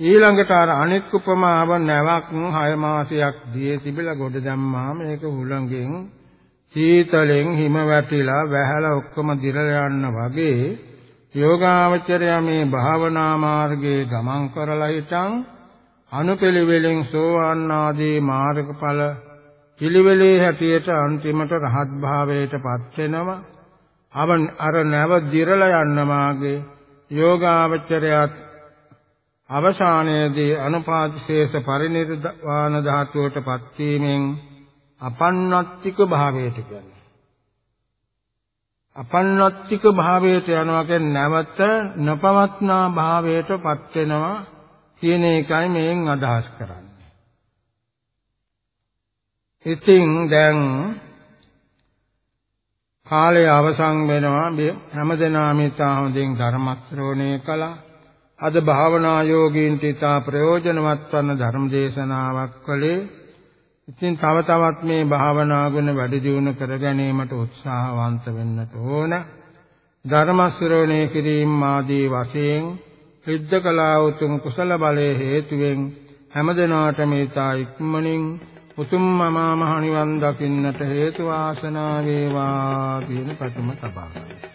ඊළඟට අර අනික් උපමාව නැවක් 6 මාසයක් දියේ තිබිලා ගොඩ දැම්මාම මේක හුළඟෙන් සීතලෙන් හිම වැටිලා වැහැලා ඔක්කොම දිරලා යන්න වගේ යෝගාවචරය මේ භාවනා මාර්ගයේ ගමන් කරලා හිටන් අනුපිළිවෙලින් සෝවාන් ආදී මාර්ගඵල පිළිවෙලේ හැටියට අන්තිමට රහත් භාවයටපත් වෙනවා. අව අර නැව දිරලා යන්න මාගේ යෝගාවචරයත් අවසානයේදී අනුපාතිශේෂ පරිනිර්වාණ ධාතුවටපත් වීමෙන් අපන්නත්තික භාවයට කියන්නේ. අපන්නත්තික භාවයට යනවා කියන්නේ නැවත නොපවත්නා භාවයටපත් වෙනවා කියන එකයි මේෙන් අදහස් කරන්නේ. ඉතින් දැන් කාලය අවසන් වෙනවා හැමදෙනාම ඊට හොඳින් ධර්ම ශ්‍රවණය කළා අද භාවනා යෝගීන්ට ඉතා ප්‍රයෝජනවත් වන ධර්ම දේශනාවක් කළේ ඉතින් තව තවත් මේ භාවනා ගුණ වැඩි දියුණු කර ගැනීමට උත්සාහවන්ත වෙන්නට ඕන. ධර්ම ශ්‍රවණය කිරීම ආදී වශයෙන් සිද්ධකලා උතුම් කුසල බලයේ හේතුවෙන් හැමදෙනාටම ඊතා ඉක්මනින් උතුම් මමා මහ නිවන් දකින්නට හේතු වාසනා වේවා කියන පතම තබා ගන්නවා